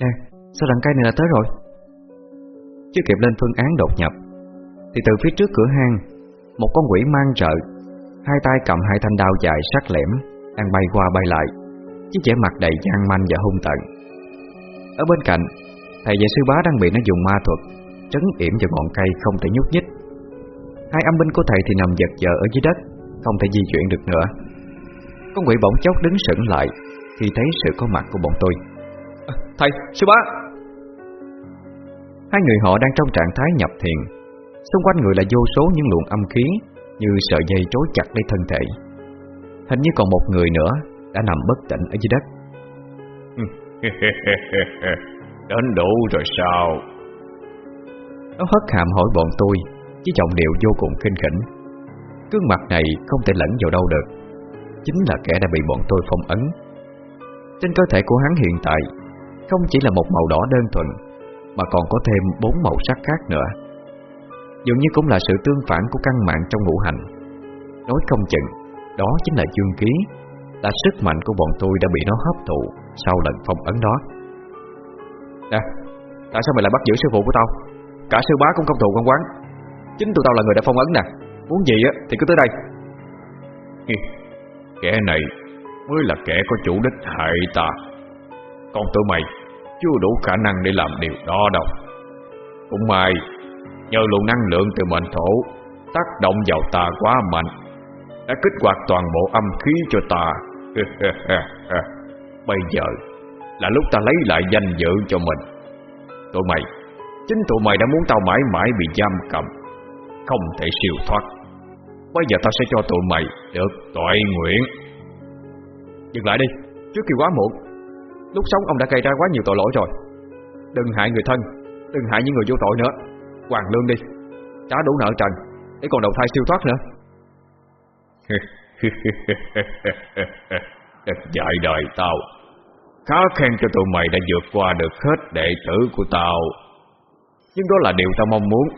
Nè Sao đằng cây này là tới rồi? Chưa kịp lên phương án đột nhập, Thì từ phía trước cửa hang, Một con quỷ mang trợ Hai tay cầm hai thanh đao dài sắc lẻm, Đang bay qua bay lại, chiếc vẻ mặt đầy gian manh và hung tận Ở bên cạnh, Thầy dạy sư bá đang bị nó dùng ma thuật, Trấn yểm vào ngọn cây không thể nhúc nhích. Hai âm binh của thầy thì nằm giật giờ ở dưới đất, Không thể di chuyển được nữa. Con quỷ bỗng chốc đứng sững lại Khi thấy sự có mặt của bọn tôi. Thầy, sư bá. Hai người họ đang trong trạng thái nhập thiền. Xung quanh người là vô số những luồng âm khí Như sợi dây trối chặt lấy thân thể. Hình như còn một người nữa Đã nằm bất tỉnh ở dưới đất. Đến đủ rồi sao? Nó hất hàm hỏi bọn tôi Với giọng điệu vô cùng kinh khỉnh. Cương mặt này không thể lẫn vào đâu được. Chính là kẻ đã bị bọn tôi phong ấn. Trên cơ thể của hắn hiện tại Không chỉ là một màu đỏ đơn thuần Mà còn có thêm bốn màu sắc khác nữa. Dường như cũng là sự tương phản của căn mạng trong ngũ hành. Nói không chừng Đó chính là dương ký Là sức mạnh của bọn tôi đã bị nó hấp thụ Sau lần phong ấn đó. Nè Tại sao mày lại bắt giữ sư phụ của tao? Cả sư bá cũng không thù con quán Chính tụi tao là người đã phong ấn nè. Muốn gì á thì cứ tới đây. Kẻ này mới là kẻ có chủ đích hại ta. Còn tụi mày chưa đủ khả năng để làm điều đó đâu. Cũng may, Nhờ luồng năng lượng từ mệnh thổ Tác động vào ta quá mạnh, Đã kích hoạt toàn bộ âm khí cho ta Bây giờ Là lúc ta lấy lại danh dự cho mình. Tụi mày, Chính tụi mày đã muốn tao mãi mãi bị giam cầm, Không thể siêu thoát. Bây giờ tao sẽ cho tụi mày Được tội nguyện. Dừng lại đi, Trước khi quá muộn Lúc sống ông đã gây ra quá nhiều tội lỗi rồi. Đừng hại người thân, Đừng hại những người vô tội nữa. Hoàng lương đi Trả đủ nợ trần, Để còn đầu thai siêu thoát nữa. Dạy đời tao. Khá khen cho tụi mày đã vượt qua được hết đệ tử của tao. Nhưng đó là điều tao mong muốn,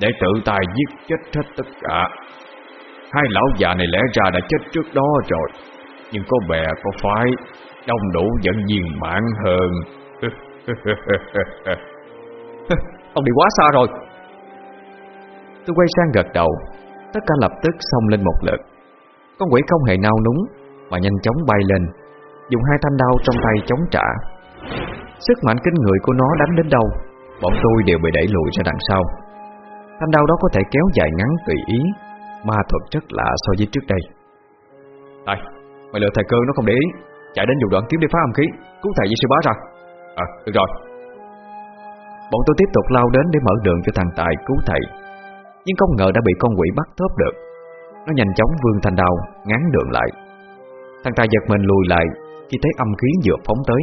Để tự tay giết chết hết tất cả. Hai lão già này lẽ ra đã chết trước đó rồi, Nhưng có bè, có phái Đông đủ vẫn viên mãn hơn. Ông đi quá xa rồi. Tôi quay sang gật đầu. Tất cả lập tức xông lên một lượt. Con quỷ không hề nao núng Mà nhanh chóng bay lên. Dùng hai thanh đao trong tay chống trả. Sức mạnh kinh người của nó đánh đến đâu Bọn tôi đều bị đẩy lùi ra đằng sau. Thanh đao đó có thể kéo dài ngắn tùy ý Ma thuật rất lạ so với trước đây. Đây, mày lừa thầy cơ nó không để ý Chạy đến dùng đoạn kiếm để phá âm khí. Cứu thầy với sư bá ra. À, được rồi. Bọn tôi tiếp tục lao đến để mở đường cho thằng Tài cứu thầy. Nhưng không ngờ đã bị con quỷ bắt thớp được. Nó nhanh chóng vươn thành đào Ngán đường lại. Thằng Tài giật mình lùi lại Khi thấy âm khí vừa phóng tới.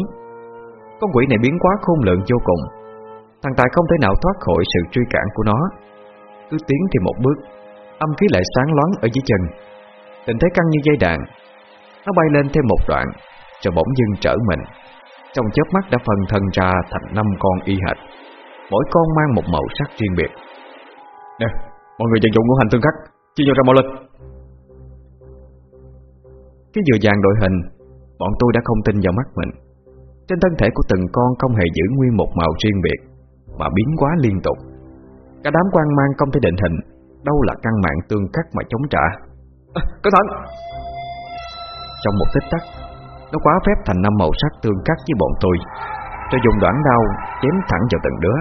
Con quỷ này biến quá khôn lượng vô cùng. Thằng Tài không thể nào thoát khỏi sự truy cản của nó. Cứ tiến thêm một bước Âm khí lại sáng loáng ở dưới chân. Tình thế căng như dây đàn. Nó bay lên thêm một đoạn rồi bỗng dưng trở mình. Trong chớp mắt đã phân thân ra thành năm con y hệt. Mỗi con mang một màu sắc riêng biệt. Nè, mọi người vận dụng ngũ hành tương khắc Chia nhau ra mau lên Khi vừa dàn đội hình Bọn tôi đã không tin vào mắt mình. Trên thân thể của từng con không hề giữ nguyên một màu riêng biệt Mà biến quá liên tục. Cả đám quan mang không thể định hình Đâu là căn mạng tương khắc mà chống trả. À, Cẩn thận! Trong một tích tắc Nó quá phép thành năm màu sắc tương khắc với bọn tôi. Rồi dùng đoạn đao Chém thẳng vào từng đứa.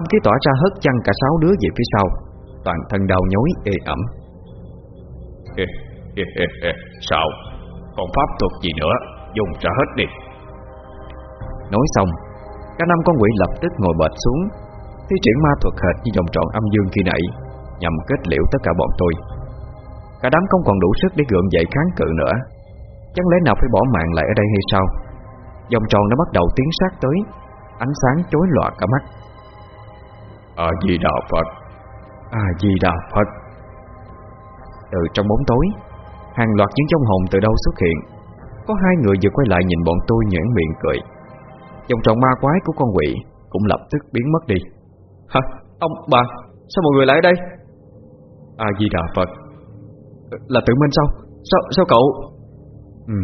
Âm khí tỏa ra hất chăn cả sáu đứa về phía sau. Toàn thân đau nhói ê ẩm. Sao? Còn pháp thuật gì nữa? Dùng ra hết đi. Nói xong Cả năm con quỷ lập tức ngồi bệt xuống. Thi triển ma thuật hệt như vòng tròn âm dương khi nãy Nhằm kết liễu tất cả bọn tôi. Cả đám không còn đủ sức để gượng dậy kháng cự nữa Chẳng lẽ nào phải bỏ mạng lại ở đây hay sao Vòng tròn nó bắt đầu tiến sát tới Ánh sáng chối lọa cả mắt A-di-đà Phật A-di-đà Phật Từ trong bóng tối Hàng loạt những trong hồn từ đâu xuất hiện Có hai người vừa quay lại nhìn bọn tôi nhãn miệng cười Vòng tròn ma quái của con quỷ Cũng lập tức biến mất đi Hả? Ông, bà, sao mọi người lại ở đây? A-di-đà Phật Là tự minh sao? Sao, sao cậu? Ừ,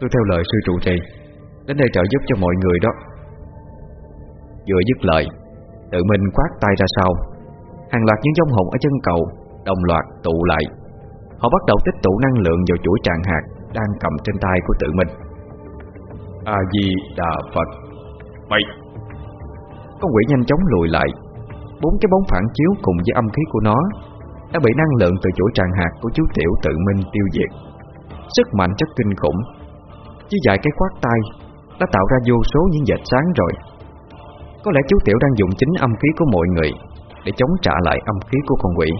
tôi theo lời sư trụ trì Đến đây trợ giúp cho mọi người đó. Vừa dứt lời Tự mình quát tay ra sau. Hàng loạt những dông hồn ở chân cầu Đồng loạt tụ lại. Họ bắt đầu tích tụ năng lượng vào chuỗi trạng hạt Đang cầm trên tay của tự mình. A-di-đà Phật. Mày. Con quỷ nhanh chóng lùi lại. Bốn cái bóng phản chiếu cùng với âm khí của nó Đã bị năng lượng từ chuỗi tràng hạt của chú Tiểu tự minh tiêu diệt Sức mạnh chất kinh khủng. Chỉ vài cái khoát tay, Đã tạo ra vô số những dệt sáng rồi. Có lẽ chú Tiểu đang dùng chính âm khí của mọi người Để chống trả lại âm khí của con quỷ.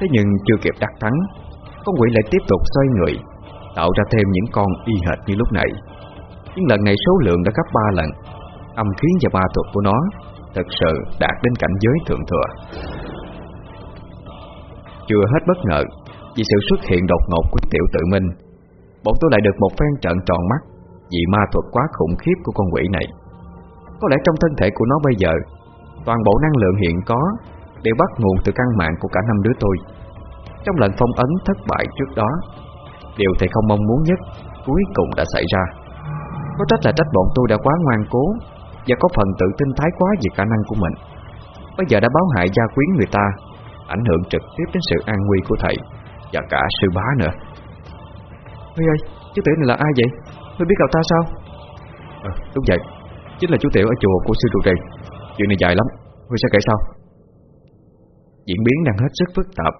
Thế nhưng chưa kịp đắc thắng, Con quỷ lại tiếp tục xoay người, Tạo ra thêm những con y hệt như lúc nãy. Nhưng lần này số lượng đã gấp 3 lần. Âm khí và ma thuật của nó Thật sự đạt đến cảnh giới thượng thừa. Chưa hết bất ngờ vì sự xuất hiện đột ngột của tiểu tự minh Bọn tôi lại được một phen trận tròn mắt Vì ma thuật quá khủng khiếp của con quỷ này. Có lẽ trong thân thể của nó bây giờ, Toàn bộ năng lượng hiện có Đều bắt nguồn từ căn mạng của cả năm đứa tôi. Trong lần phong ấn thất bại trước đó, Điều thầy không mong muốn nhất Cuối cùng đã xảy ra. Có trách là trách bọn tôi đã quá ngoan cố Và có phần tự tin thái quá về khả năng của mình. Bây giờ đã báo hại gia quyến người ta, Ảnh hưởng trực tiếp đến sự an nguy của thầy. Và cả sư bá nữa. Huy ơi, chú Tiểu này là ai vậy? Huy biết cậu ta sao? À, đúng vậy. Chính là chú Tiểu ở chùa của sư trụ trì Chuyện này dài lắm, Huy sẽ kể sau. Diễn biến đang hết sức phức tạp.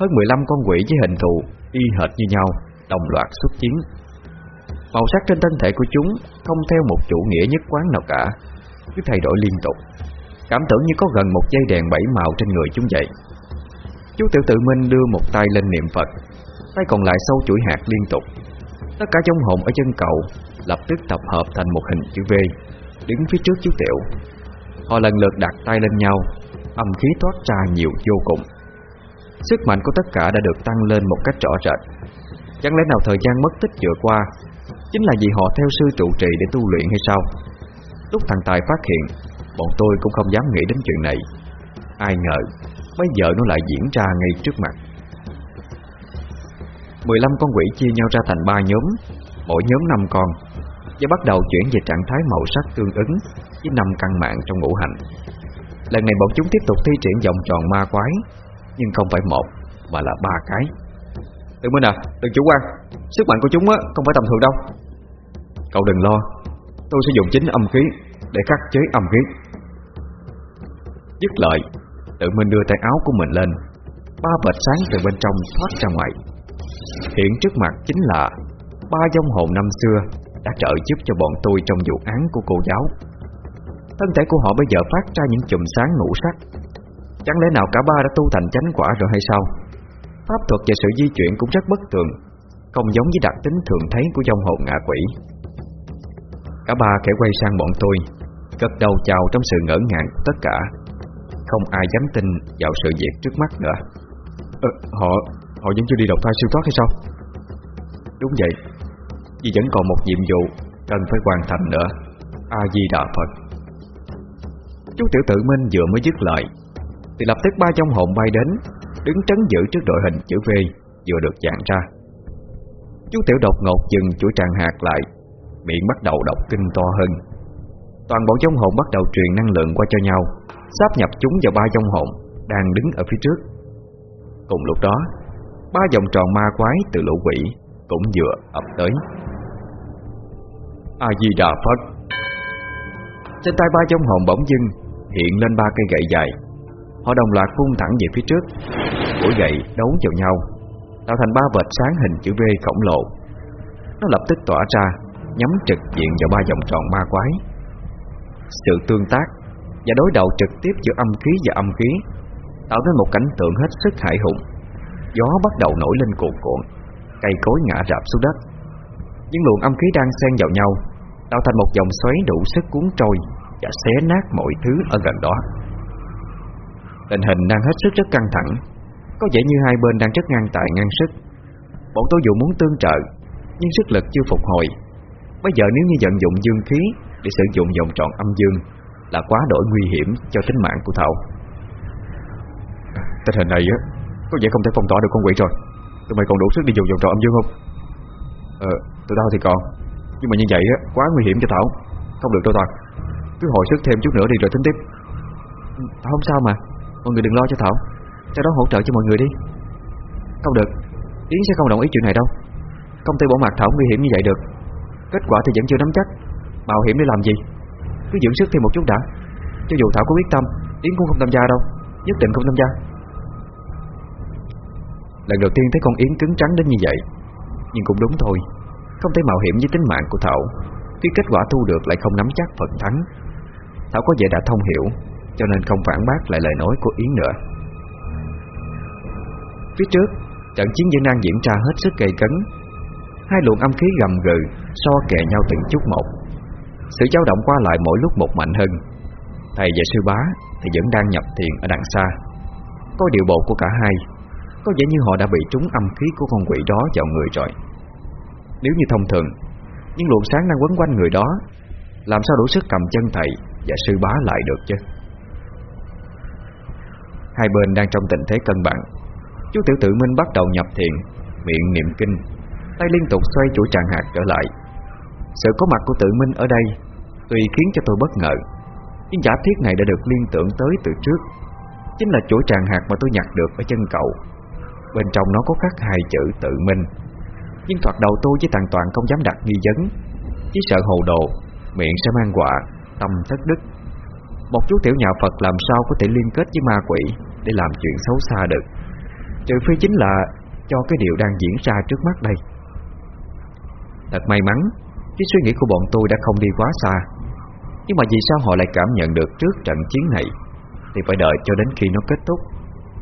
Hơn 15 con quỷ với hình thù Y hệt như nhau Đồng loạt xuất chiến. Màu sắc trên thân thể của chúng Không theo một chủ nghĩa nhất quán nào cả Cứ thay đổi liên tục. Cảm tưởng như có gần một dây đèn bảy màu trên người chúng vậy Chú tiểu tự minh đưa một tay lên niệm Phật, Tay còn lại sâu chuỗi hạt liên tục. Tất cả trong hồn ở chân cậu Lập tức tập hợp thành một hình chữ V, Đứng phía trước chú tiểu. Họ lần lượt đặt tay lên nhau, Âm khí thoát ra nhiều vô cùng. Sức mạnh của tất cả đã được tăng lên một cách rõ rệt. Chẳng lẽ nào thời gian mất tích vừa qua Chính là vì họ theo sư trụ trì để tu luyện hay sao? Lúc thằng Tài phát hiện, Bọn tôi cũng không dám nghĩ đến chuyện này. Ai ngờ Bây giờ nó lại diễn ra ngay trước mặt. 15 con quỷ chia nhau ra thành ba nhóm Mỗi nhóm 5 con Và bắt đầu chuyển về trạng thái màu sắc tương ứng Với năm căn mạng trong ngũ hành. Lần này bọn chúng tiếp tục thi triển vòng tròn ma quái Nhưng không phải một Mà là ba cái. Đừng Minh à, đừng chủ quan. Sức mạnh của chúng á, không phải tầm thường đâu. Cậu đừng lo Tôi sẽ dùng chính âm khí Để khắc chế âm khí. Dứt lợi. Tự mình đưa tay áo của mình lên. Ba vệt sáng từ bên trong thoát ra ngoài. Hiện trước mặt chính là Ba dông hồn năm xưa Đã trợ giúp cho bọn tôi trong vụ án của cô giáo. Thân thể của họ bây giờ phát ra những chùm sáng ngũ sắc. Chẳng lẽ nào cả ba đã tu thành chánh quả rồi hay sao? Pháp thuật và sự di chuyển cũng rất bất thường, Không giống với đặc tính thường thấy của dòng hồn ngạ quỷ. Cả ba kẻ quay sang bọn tôi, Gật đầu chào trong sự ngỡ ngàng của tất cả. Không ai dám tin vào sự việc trước mắt nữa. Ờ, Họ họ vẫn chưa đi độc thai siêu thoát hay sao? Đúng vậy. Vì vẫn còn một nhiệm vụ Cần phải hoàn thành nữa. A-di-đà Phật. Chú tiểu tự minh vừa mới dứt lời Thì lập tức ba trong hồn bay đến Đứng trấn giữ trước đội hình chữ V Vừa được dàn ra. Chú tiểu đột ngột dừng chuỗi tràng hạt lại Miệng bắt đầu đọc kinh to hơn. Toàn bộ trong hồn bắt đầu truyền năng lượng qua cho nhau Sáp nhập chúng vào ba dòng hồn Đang đứng ở phía trước. Cùng lúc đó, Ba vòng tròn ma quái từ lũ quỷ Cũng vừa ập tới. A-di-đà Phật. Trên tay ba dòng hồn bỗng dưng Hiện lên ba cây gậy dài. Họ đồng loạt vung thẳng về phía trước. Mỗi gậy đấu vào nhau, Tạo thành ba vệt sáng hình chữ V khổng lồ. Nó lập tức tỏa ra, Nhắm trực diện vào ba vòng tròn ma quái. Sự tương tác và đối đầu trực tiếp giữa âm khí và âm khí, Tạo nên một cảnh tượng hết sức hại hùng. Gió bắt đầu nổi lên cuộn cuộn, Cây cối ngã rạp xuống đất. Những luồng âm khí đang xen vào nhau, Tạo thành một dòng xoáy đủ sức cuốn trôi Và xé nát mọi thứ ở gần đó. Tình hình đang hết sức rất căng thẳng, Có vẻ như hai bên đang rất ngang tài ngang sức. Bọn tôi dụ muốn tương trợ, Nhưng sức lực chưa phục hồi. Bây giờ nếu như vận dụng dương khí Để sử dụng vòng tròn âm dương là quá đổi nguy hiểm cho tính mạng của Thảo. Tình hình này á Có vẻ không thể phong tỏa được con quỷ rồi. Tụi mày còn đủ sức đi dùng vòng tròn âm dương không? Ờ, tụi tao thì còn. Nhưng mà như vậy á, quá nguy hiểm cho Thảo. Không được đâu Toàn. Cứ hồi sức thêm chút nữa đi rồi tính tiếp. Thảo không sao mà. Mọi người đừng lo cho Thảo. Sau đó hỗ trợ cho mọi người đi. Không được. Yến sẽ không đồng ý chuyện này đâu. Công ty bỏ mặt Thảo nguy hiểm như vậy được. Kết quả thì vẫn chưa nắm chắc. Mạo hiểm để làm gì cứ dưỡng sức thêm một chút đã. Cho dù Thảo có quyết tâm, Yến cũng không tham gia đâu. Nhất định không tham gia. Lần đầu tiên thấy con Yến cứng trắng đến như vậy, Nhưng cũng đúng thôi. Không thể mạo hiểm với tính mạng của Thảo Khi kết quả thu được lại không nắm chắc phần thắng. Thảo có vẻ đã thông hiểu, Cho nên không phản bác lại lời nói của Yến nữa. Phía trước, Trận chiến vẫn đang diễn ra hết sức gây cấn. Hai luồng âm khí gầm gừ, So kè nhau từng chút một. Sự dao động qua lại mỗi lúc một mạnh hơn. Thầy và sư bá Thì vẫn đang nhập thiền ở đằng xa. Có điều bộ của cả hai, Có vẻ như họ đã bị trúng âm khí của con quỷ đó vào người rồi. Nếu như thông thường, Những luồng sáng đang quấn quanh người đó, Làm sao đủ sức cầm chân thầy Và sư bá lại được chứ? Hai bên đang trong tình thế cân bằng. Chú tiểu tự minh bắt đầu nhập thiền, Miệng niệm kinh, Tay liên tục xoay chuỗi tràng hạt trở lại. Sự có mặt của tự minh ở đây, Tuy khiến cho tôi bất ngờ. Nhưng giả thiết này đã được liên tưởng tới từ trước. Chính là chỗ tràng hạt mà tôi nhặt được ở chân cậu Bên trong nó có khắc hai chữ tự minh Nhưng thoạt đầu tôi với thằng Toàn không dám đặt nghi vấn. Chỉ sợ hồ đồ, Miệng sẽ mang quả Tâm thất đức. Một chú tiểu nhà Phật làm sao có thể liên kết với ma quỷ Để làm chuyện xấu xa được? Trừ phi chính là Cho cái điều đang diễn ra trước mắt đây. Thật may mắn cái suy nghĩ của bọn tôi đã không đi quá xa. Nhưng mà vì sao họ lại cảm nhận được trước trận chiến này? Thì phải đợi cho đến khi nó kết thúc.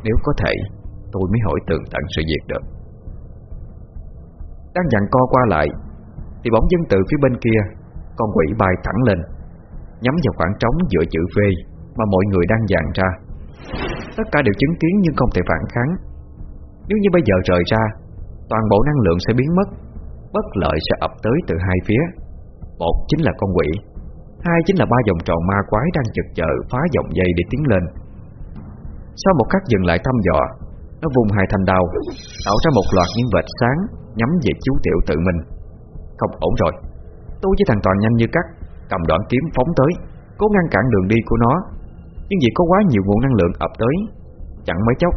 Nếu có thể, Tôi mới hỏi tường tận sự việc được. Đang dặn co qua lại, Thì bóng dân từ phía bên kia, Con quỷ bay thẳng lên, Nhắm vào khoảng trống giữa chữ V Mà mọi người đang dàn ra. Tất cả đều chứng kiến nhưng không thể phản kháng. Nếu như bây giờ rời ra, Toàn bộ năng lượng sẽ biến mất. Bất lợi sẽ ập tới từ hai phía. Một chính là con quỷ, Hai chính là ba vòng tròn ma quái đang chực chờ phá dòng dây để tiến lên. Sau một khắc dừng lại thăm dò, Nó vùng hai thanh đao, Tạo ra một loạt những vệt sáng Nhắm về chú tiểu tự mình. Không ổn rồi, Tôi với thằng Toàn nhanh như cắt, Cầm đoạn kiếm phóng tới, Cố ngăn cản đường đi của nó. Nhưng vì có quá nhiều nguồn năng lượng ập tới, Chẳng mấy chốc,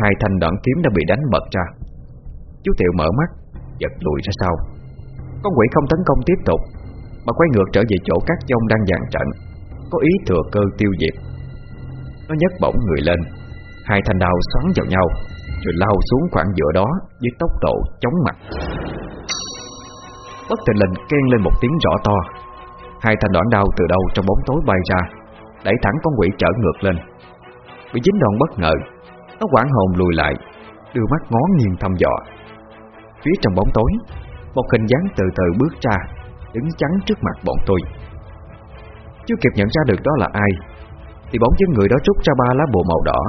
Hai thanh đoạn kiếm đã bị đánh bật ra. Chú Tiểu mở mắt Giật lùi ra sau. Con quỷ không tấn công tiếp tục, Mà quay ngược trở về chỗ các dông đang dàn trận, Có ý thừa cơ tiêu diệt. Nó nhấc bổng người lên, Hai thanh đao xoắn vào nhau, Rồi lao xuống khoảng giữa đó Với tốc độ chóng mặt. Bất tình lình khen lên một tiếng rõ to, Hai thanh đoạn đao từ đâu trong bóng tối bay ra, Đẩy thẳng con quỷ trở ngược lên. Bị dính đòn bất ngờ, Nó quảng hồn lùi lại, Đưa mắt ngó nghiêng thăm dò. Phía trong bóng tối. Một hình dáng từ từ bước ra Đứng chắn trước mặt bọn tôi. Chưa kịp nhận ra được đó là ai Thì bóng dáng người đó rút ra ba lá bùa màu đỏ.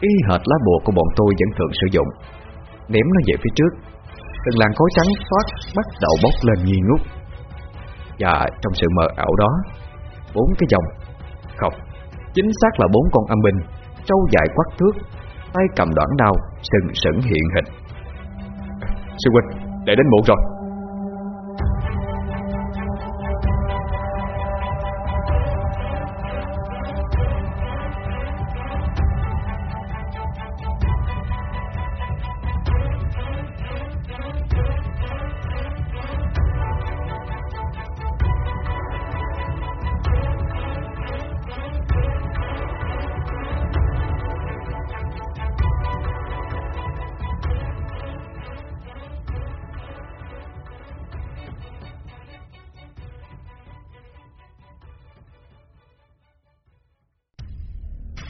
Y hệt lá bùa của bọn tôi vẫn thường sử dụng Ném nó về phía trước. Từng làn khói trắng thoát bắt đầu bốc lên nghi ngút. Và trong sự mờ ảo đó Bốn cái dòng Không, chính xác là bốn con âm binh Trâu dài quắc thước Tay cầm đoạn đao Sừng sững hiện hình. Sư huynh, để đến muộn rồi.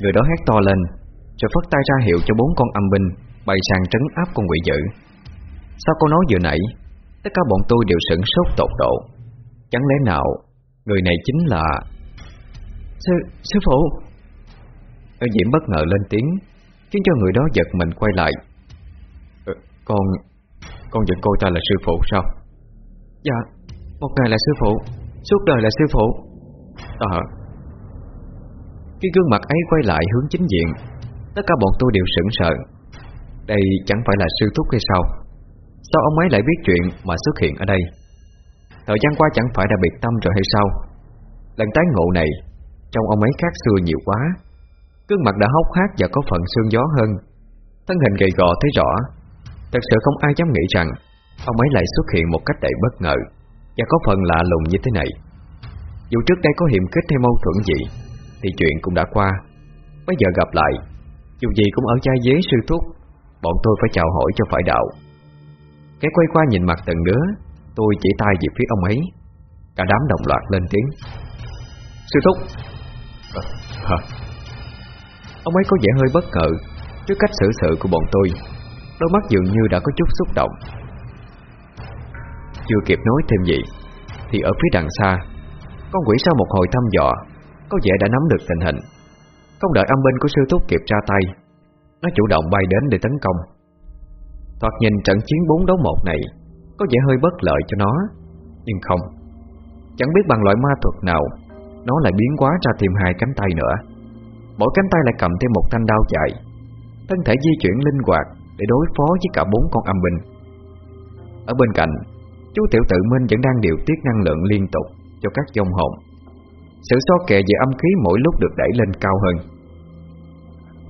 Người đó hét to lên Rồi phất tay ra hiệu cho bốn con âm binh Bày sàn trấn áp con quỷ dữ. Sau câu nói vừa nãy Tất cả bọn tôi đều sửng sốt tột độ? Chẳng lẽ nào Người này chính là Sư, sư phụ? Ở Diễm bất ngờ lên tiếng Khiến cho người đó giật mình quay lại. Ừ, Con Con vẫn coi ta là sư phụ sao? Dạ Một ngày là sư phụ Suốt đời là sư phụ. Ờ khi gương mặt ấy quay lại hướng chính diện. Tất cả bọn tôi đều sững sợ Đây chẳng phải là sư thúc hay sao? Sao ông ấy lại biết chuyện Mà xuất hiện ở đây? Thời gian qua chẳng phải đã biệt tâm rồi hay sao? Lần tái ngộ này Trong ông ấy khác xưa nhiều quá. Cương mặt đã hốc hác và có phần xương gió hơn. Thân hình gầy gò thấy rõ. Thật sự không ai dám nghĩ rằng Ông ấy lại xuất hiện một cách đầy bất ngờ Và có phần lạ lùng như thế này. Dù trước đây có hiểm khích hay mâu thuẫn gì thì chuyện cũng đã qua. Bây giờ gặp lại Dù gì cũng ở chai dế sư thúc Bọn tôi phải chào hỏi cho phải đạo. Cái quay qua nhìn mặt từng đứa Tôi chỉ tay về phía ông ấy. Cả đám đồng loạt lên tiếng. Sư thúc. À, hả? Ông ấy có vẻ hơi bất ngờ Trước cách xử sự của bọn tôi. Đôi mắt dường như đã có chút xúc động. Chưa kịp nói thêm gì Thì ở phía đằng xa Con quỷ sau một hồi thăm dò có vẻ đã nắm được tình hình. Không đợi âm binh của sư thúc kịp ra tay, Nó chủ động bay đến để tấn công. Thoạt nhìn trận chiến 4 đấu 1 này Có vẻ hơi bất lợi cho nó, Nhưng không. Chẳng biết bằng loại ma thuật nào, Nó lại biến hóa ra thêm hai cánh tay nữa. Mỗi cánh tay lại cầm thêm một thanh đao chạy Thân thể di chuyển linh hoạt Để đối phó với cả bốn con âm binh. Ở bên cạnh, Chú tiểu tự minh vẫn đang điều tiết năng lượng liên tục Cho các dông hồn. Sự so kè về âm khí mỗi lúc được đẩy lên cao hơn.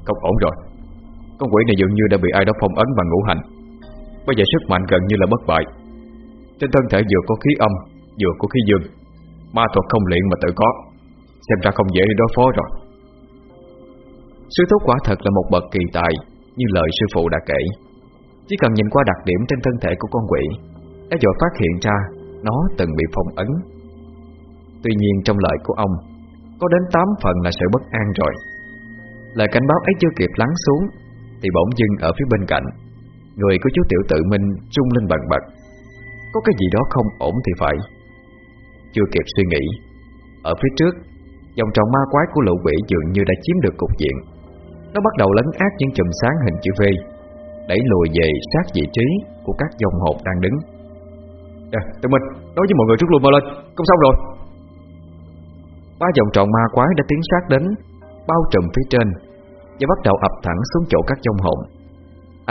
Không ổn rồi. Con quỷ này dường như đã bị ai đó phong ấn và ngũ hành. Bây giờ sức mạnh gần như là bất bại. Trên thân thể vừa có khí âm, Vừa có khí dương. Ma thuật không luyện mà tự có. Xem ra không dễ đối phó rồi. Sư thúc quả thật là một bậc kỳ tài, Như lời sư phụ đã kể. Chỉ cần nhìn qua đặc điểm trên thân thể của con quỷ Đã dội phát hiện ra, Nó từng bị phong ấn. Tuy nhiên trong lời của ông, Có đến 8 phần là sự bất an rồi. Lời cảnh báo ấy chưa kịp lắng xuống, Thì bỗng dưng ở phía bên cạnh, Người của chú tiểu tự minh trung lên bần bật. Có cái gì đó không ổn thì phải. Chưa kịp suy nghĩ, Ở phía trước, Dòng tròn ma quái của lũ quỷ dường như đã chiếm được cục diện. Nó bắt đầu lấn át những chùm sáng hình chữ V, Đẩy lùi về sát vị trí Của các dòng hộp đang đứng. Tự minh, nói với mọi người trước luôn, mau lên. Không xong rồi. Ba dòng tròn ma quái đã tiến sát đến Bao trùm phía trên Và bắt đầu ập thẳng xuống chỗ các dông hồn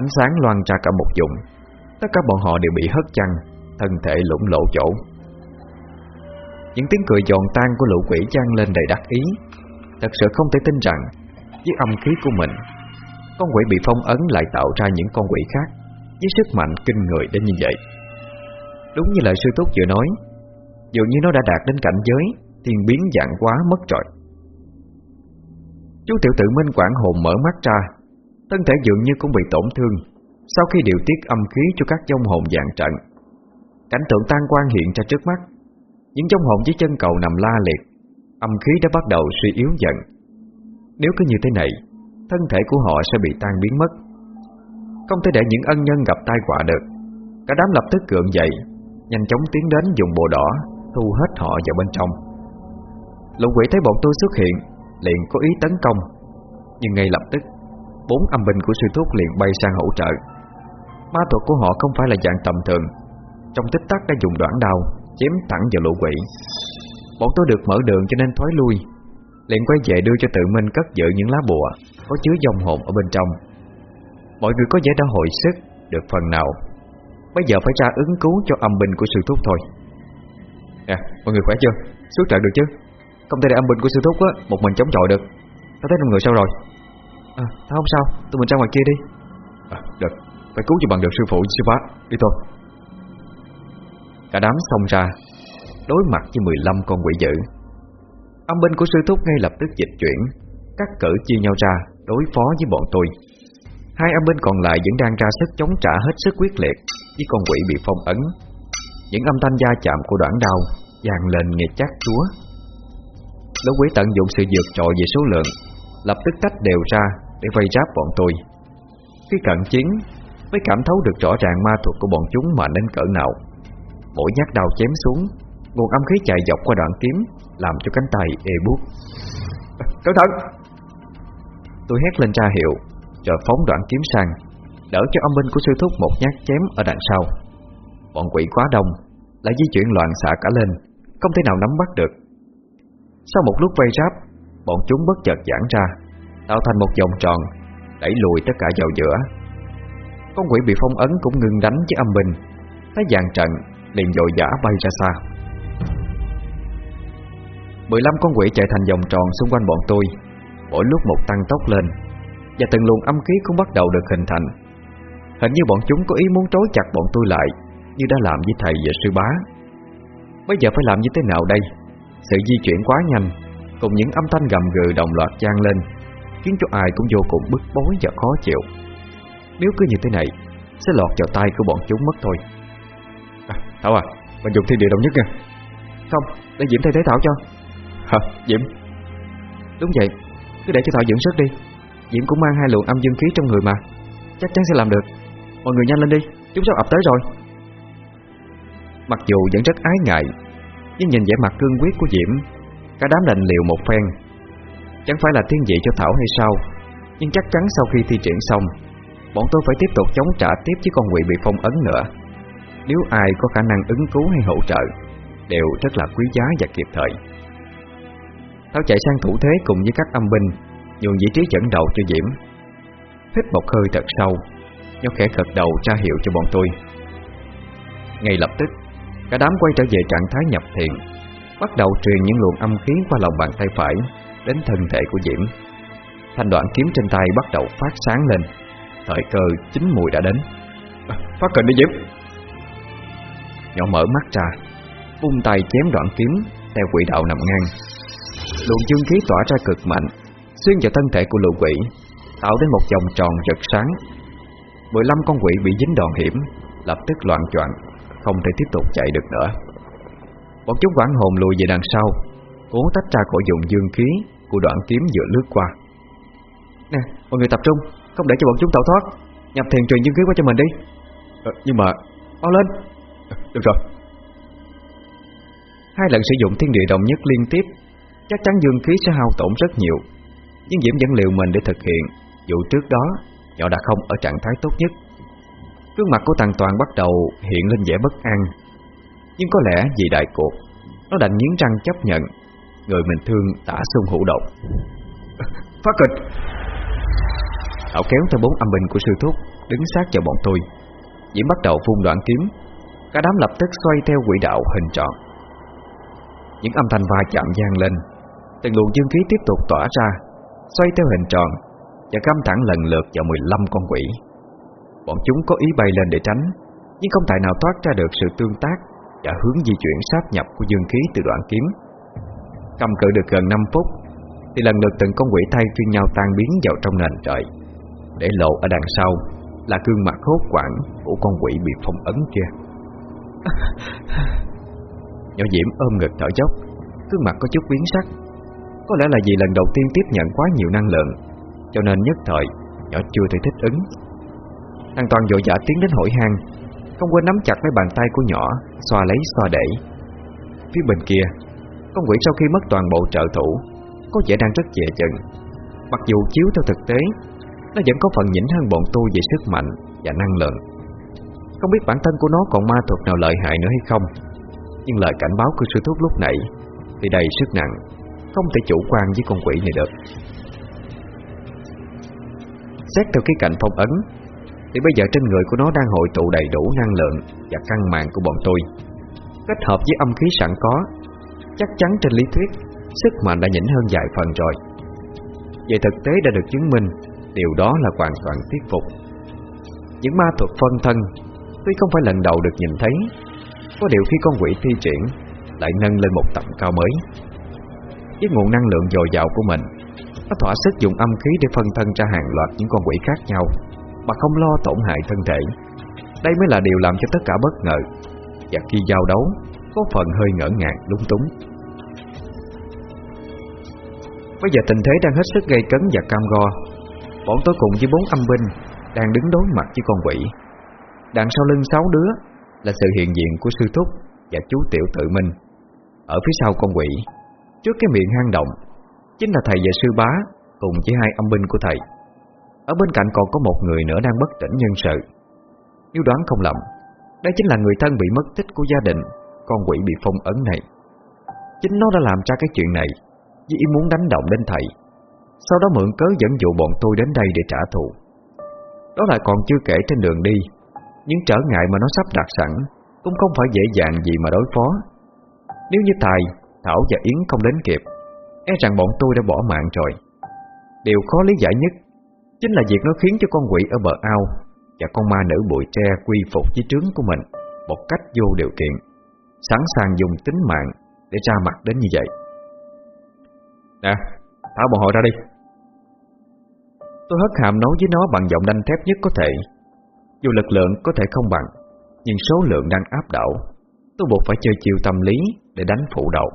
Ánh sáng loan ra cả một vùng, Tất cả bọn họ đều bị hất chăng, Thân thể lũng lộ chỗ. Những tiếng cười giòn tan của lũ quỷ trang lên đầy đắc ý. Thật sự không thể tin rằng, Với âm khí của mình, Con quỷ bị phong ấn lại tạo ra những con quỷ khác Với sức mạnh kinh người đến như vậy. Đúng như lời sư thúc vừa nói, Dường như nó đã đạt đến cảnh giới Thiên biến dạng quá mất rồi. Chú tiểu tự minh quảng hồn mở mắt ra, Thân thể dường như cũng bị tổn thương, Sau khi điều tiết âm khí cho các dông hồn dạng trận. Cảnh tượng tan quan hiện ra trước mắt, Những dông hồn dưới chân cầu nằm la liệt, Âm khí đã bắt đầu suy yếu dần. Nếu cứ như thế này, Thân thể của họ sẽ bị tan biến mất. Không thể để những ân nhân gặp tai họa được, Cả đám lập tức cưỡng dậy, Nhanh chóng tiến đến dùng bồ đỏ Thu hết họ vào bên trong. Lũ quỷ thấy bọn tôi xuất hiện Liền có ý tấn công. Nhưng ngay lập tức Bốn âm binh của sư thúc liền bay sang hỗ trợ. Ma thuật của họ không phải là dạng tầm thường. Trong tích tắc đã dùng đoạn đao Chém thẳng vào lũ quỷ. Bọn tôi được mở đường cho nên thoái lui. Liền quay về đưa cho tự minh cất giữ những lá bùa Có chứa dòng hồn ở bên trong. Mọi người có vẻ đã hồi sức Được phần nào. Bây giờ phải ra ứng cứu cho âm binh của sư thúc thôi. Nè, mọi người khỏe chưa? Xuất trận được chứ? Không thể để âm binh của sư thúc á, một mình chống chọi được. Tao thấy năm người sao rồi? À, tao không sao, tụi mình ra ngoài kia đi. À, Được, phải cứu cho bằng được sư phụ sư bá Đi thôi. Cả đám xông ra Đối mặt với 15 con quỷ dữ. Âm binh của sư thúc ngay lập tức dịch chuyển. Cắt cử chia nhau ra Đối phó với bọn tôi. Hai âm binh còn lại vẫn đang ra sức chống trả hết sức quyết liệt Với con quỷ bị phong ấn. Những âm thanh da chạm của đoạn đau vang lên nghe chắc chúa Lũ quỷ tận dụng sự vượt trội về số lượng Lập tức tách đều ra Để vây ráp bọn tôi. Khi cận chiến Mới cảm thấu được rõ ràng ma thuật của bọn chúng mà đến cỡ nào. Mỗi nhát đao chém xuống Nguồn âm khí chạy dọc qua đoạn kiếm Làm cho cánh tay ê buốt. Cẩn thận! Tôi hét lên ra hiệu Rồi phóng đoạn kiếm sang Đỡ cho âm binh của sư thúc một nhát chém ở đằng sau. Bọn quỷ quá đông Lại di chuyển loạn xạ cả lên Không thể nào nắm bắt được sau một lúc vây ráp Bọn chúng bất chợt giãn ra, Tạo thành một vòng tròn, Đẩy lùi tất cả vào giữa. Con quỷ bị phong ấn cũng ngừng đánh với âm binh, Thấy dàn trận liền dội dã bay ra xa. 15 con quỷ chạy thành vòng tròn xung quanh bọn tôi, Mỗi lúc một tăng tốc lên, Và từng luồng âm khí cũng bắt đầu được hình thành. Hình như bọn chúng có ý muốn trói chặt bọn tôi lại, Như đã làm với thầy và sư bá. Bây giờ phải làm như thế nào đây? Sự di chuyển quá nhanh Cùng những âm thanh gầm gừ đồng loạt trang lên Khiến cho ai cũng vô cùng bức bối và khó chịu. Nếu cứ như thế này Sẽ lọt vào tay của bọn chúng mất thôi. À, Thảo à Mình dùng thiên địa đồng nhất nha. Không, để Diễm thay thế Thảo cho. Hả, Diễm? Đúng vậy, cứ để cho Thảo dưỡng sức đi. Diễm cũng mang hai luồng âm dương khí trong người mà. Chắc chắn sẽ làm được. Mọi người nhanh lên đi, chúng sắp ập tới rồi. Mặc dù vẫn rất ái ngại nhưng nhìn vẻ mặt cương quyết của Diễm. Cả đám lệnh liều một phen. Chẳng phải là thiên vị cho Thảo hay sao? Nhưng chắc chắn sau khi thi triển xong, Bọn tôi phải tiếp tục chống trả tiếp với con quỷ bị phong ấn nữa. Nếu ai có khả năng ứng cứu hay hỗ trợ, Đều rất là quý giá và kịp thời. Thảo chạy sang thủ thế cùng với các âm binh, Nhường vị trí dẫn đầu cho Diễm. Hít một hơi thật sâu, Nó khẽ gật đầu ra hiệu cho bọn tôi. Ngay lập tức Cả đám quay trở về trạng thái nhập thiền, Bắt đầu truyền những luồng âm khí qua lòng bàn tay phải Đến thân thể của Diễm. Thanh đoạn kiếm trên tay bắt đầu phát sáng lên. Thời cơ chính mùi đã đến. À, phát kình đi Diễm. Nhỏ mở mắt ra, Vung tay chém đoạn kiếm Theo quỷ đạo nằm ngang. Luồng dương khí tỏa ra cực mạnh, Xuyên vào thân thể của lũ quỷ, Tạo đến một vòng tròn rực sáng. 15 con quỷ bị dính đòn hiểm, Lập tức loạn choạng. Không thể tiếp tục chạy được nữa. Bọn chúng quảng hồn lùi về đằng sau Cố tách ra khỏi dùng dương khí Của đoạn kiếm vừa lướt qua. Nè, mọi người tập trung Không để cho bọn chúng tẩu thoát. Nhập thiền truyền dương khí qua cho mình đi. À, Nhưng mà Mau lên. À, Được rồi. Hai lần sử dụng thiên địa đồng nhất liên tiếp Chắc chắn dương khí sẽ hao tổn rất nhiều. Nhưng Diễm vẫn liều mình để thực hiện Dù trước đó Nhỏ đã không ở trạng thái tốt nhất Gương mặt của thằng Toàn bắt đầu hiện lên vẻ bất an. Nhưng có lẽ vì đại cuộc Nó đành nghiến răng chấp nhận Người mình thương tả xung hữu độc. Phát kịch. Thảo kéo theo bốn âm binh của sư thúc Đứng sát vào bọn tôi. Diễm bắt đầu phun đoạn kiếm. Cả đám lập tức xoay theo quỹ đạo hình tròn. Những âm thanh va chạm gian lên. Từng luồng dương khí tiếp tục tỏa ra Xoay theo hình tròn Và cắm thẳng lần lượt vào 15 con quỷ Bọn chúng có ý bay lên để tránh Nhưng không tài nào thoát ra được sự tương tác Và hướng di chuyển sát nhập của dương khí từ đoạn kiếm. Cầm cự được gần 5 phút Thì lần lượt từng con quỷ thay phiên nhau tan biến vào trong nền trời Để lộ ở đằng sau Là gương mặt hốt quảng Của con quỷ bị phong ấn kia. Nhỏ Diễm ôm ngực thở dốc Gương mặt có chút biến sắc. Có lẽ là vì lần đầu tiên tiếp nhận quá nhiều năng lượng Cho nên nhất thời Nhỏ chưa thể thích ứng Thằng Toàn vội vã tiến đến hội hang Không quên nắm chặt mấy bàn tay của nhỏ, Xoa lấy, xoa để Phía bên kia, Con quỷ sau khi mất toàn bộ trợ thủ, Có vẻ đang rất dễ chừng Mặc dù chiếu theo thực tế, Nó vẫn có phần nhỉnh hơn bọn tôi về sức mạnh Và năng lượng. Không biết bản thân của nó còn ma thuật nào lợi hại nữa hay không, Nhưng lời cảnh báo của sư thúc lúc nãy Thì đầy sức nặng, Không thể chủ quan với con quỷ này được. Xét theo cái cạnh phong ấn thì bây giờ trên người của nó đang hội tụ đầy đủ năng lượng Và căng mạng của bọn tôi. Kết hợp với âm khí sẵn có, Chắc chắn trên lý thuyết, Sức mạnh đã nhỉnh hơn vài phần rồi. Về thực tế đã được chứng minh, Điều đó là hoàn toàn thuyết phục. Những ma thuật phân thân, Tuy không phải lần đầu được nhìn thấy, Có điều khi con quỷ thi triển, Lại nâng lên một tầm cao mới. Với nguồn năng lượng dồi dào của mình, Nó thỏa sức dùng âm khí để phân thân ra hàng loạt những con quỷ khác nhau. Mà không lo tổn hại thân thể. Đây mới là điều làm cho tất cả bất ngờ. Và khi giao đấu, Có phần hơi ngỡ ngàng lung túng. Bây giờ tình thế đang hết sức gây cấn và cam go. Bọn tôi cùng với bốn âm binh Đang đứng đối mặt với con quỷ. Đằng sau lưng sáu đứa Là sự hiện diện của sư thúc Và chú tiểu tự minh Ở phía sau con quỷ, Trước cái miệng hang động, Chính là thầy và sư bá Cùng với hai âm binh của thầy. Ở bên cạnh còn có một người nữa đang bất tỉnh nhân sự. Nếu đoán không lầm, Đây chính là người thân bị mất tích của gia đình, Con quỷ bị phong ấn này. Chính nó đã làm ra cái chuyện này Vì ý muốn đánh động đến thầy, Sau đó mượn cớ dẫn dụ bọn tôi đến đây để trả thù. Đó lại còn chưa kể trên đường đi, Những trở ngại mà nó sắp đặt sẵn Cũng không phải dễ dàng gì mà đối phó. Nếu như tài Thảo và Yến không đến kịp E rằng bọn tôi đã bỏ mạng rồi. Điều khó lý giải nhất Chính là việc nó khiến cho con quỷ ở bờ ao Và con ma nữ bụi tre quy phục với trướng của mình Một cách vô điều kiện, Sẵn sàng dùng tính mạng Để ra mặt đến như vậy. Nè tháo bọn họ ra đi. Tôi hất hàm nói với nó bằng giọng đanh thép nhất có thể. Dù lực lượng có thể không bằng, Nhưng số lượng đang áp đảo, Tôi buộc phải chơi chiều tâm lý Để đánh phụ đầu.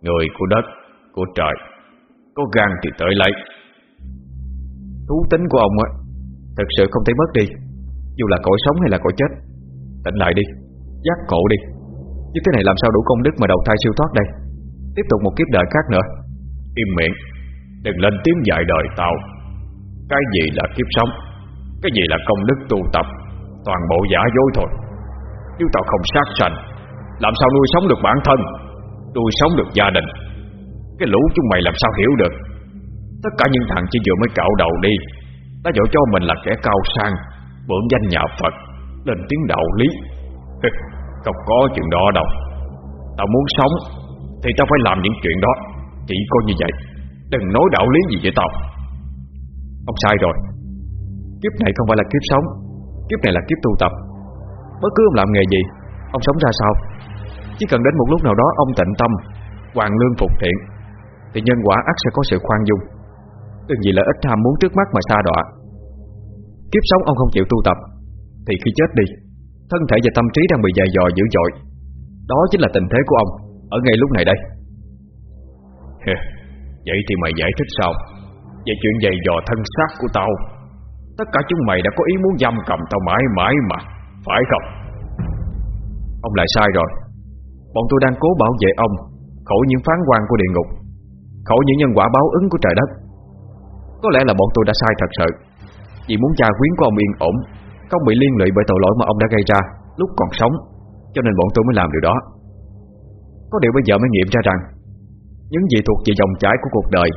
Người của đất, Của trời, Có gan thì tới lấy. Thú tính của ông á Thật sự không thể mất đi. Dù là cõi sống hay là cõi chết, Tỉnh lại đi, Giác ngộ đi. Như thế này làm sao đủ công đức mà đầu thai siêu thoát đây? Tiếp tục một kiếp đời khác nữa. Im miệng, Đừng lên tiếng dạy đời tao. Cái gì là kiếp sống? Cái gì là công đức tu tập? Toàn bộ giả dối thôi. Nếu tao không sát sanh, Làm sao nuôi sống được bản thân? Nuôi sống được gia đình. Cái lũ chúng mày làm sao hiểu được? Tất cả những thằng chỉ vừa mới cạo đầu đi. Đã dỗ cho mình là kẻ cao sang Bưởng danh nhà Phật, Lên tiếng đạo lý. Không có chuyện đó đâu. Tao muốn sống, Thì tao phải làm những chuyện đó. Chỉ có như vậy, Đừng nói đạo lý gì với tao. Ông sai rồi. Kiếp này không phải là kiếp sống, Kiếp này là kiếp tu tập. Bất cứ ông làm nghề gì, Ông sống ra sao? Chỉ cần đến một lúc nào đó, ông tịnh tâm Hoàng lương phục thiện, Thì nhân quả ắt sẽ có sự khoan dung. Đừng vì là ít tham muốn trước mắt mà xa đọa. Kiếp sống ông không chịu tu tập Thì khi chết đi Thân thể và tâm trí đang bị dài dò dữ dội. Đó chính là tình thế của ông Ở ngay lúc này đây. Vậy thì mày giải thích sao? Về chuyện dày dò thân xác của tao. Tất cả chúng mày đã có ý muốn giam cầm tao mãi mãi mà Phải không? Ông lại sai rồi. Bọn tôi đang cố bảo vệ ông Khỏi những phán quan của địa ngục Khỏi những nhân quả báo ứng của trời đất có lẽ là bọn tôi đã sai thật sự. Vì muốn cha quyến của ông yên ổn, Không bị liên lụy bởi tội lỗi mà ông đã gây ra, Lúc còn sống, Cho nên bọn tôi mới làm điều đó. Có điều bây giờ mới nghiệm ra rằng, Những gì thuộc về dòng chảy của cuộc đời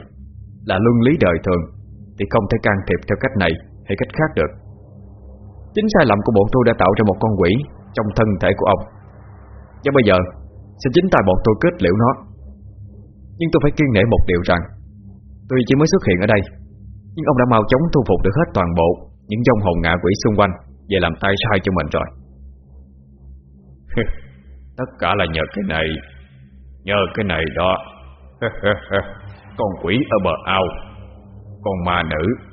Là luân lý đời thường, Thì không thể can thiệp theo cách này Hay cách khác được. Chính sai lầm của bọn tôi đã tạo ra một con quỷ Trong thân thể của ông. Và bây giờ Sẽ chính tay bọn tôi kết liễu nó. Nhưng tôi phải kiên nể một điều rằng Tuy chỉ mới xuất hiện ở đây nhưng ông đã mau chóng thu phục được hết toàn bộ Những dòng hồn ngạ quỷ xung quanh Về làm tay sai cho mình rồi. Tất cả là nhờ cái này, Nhờ cái này đó. Con quỷ ở bờ ao, Con ma nữ.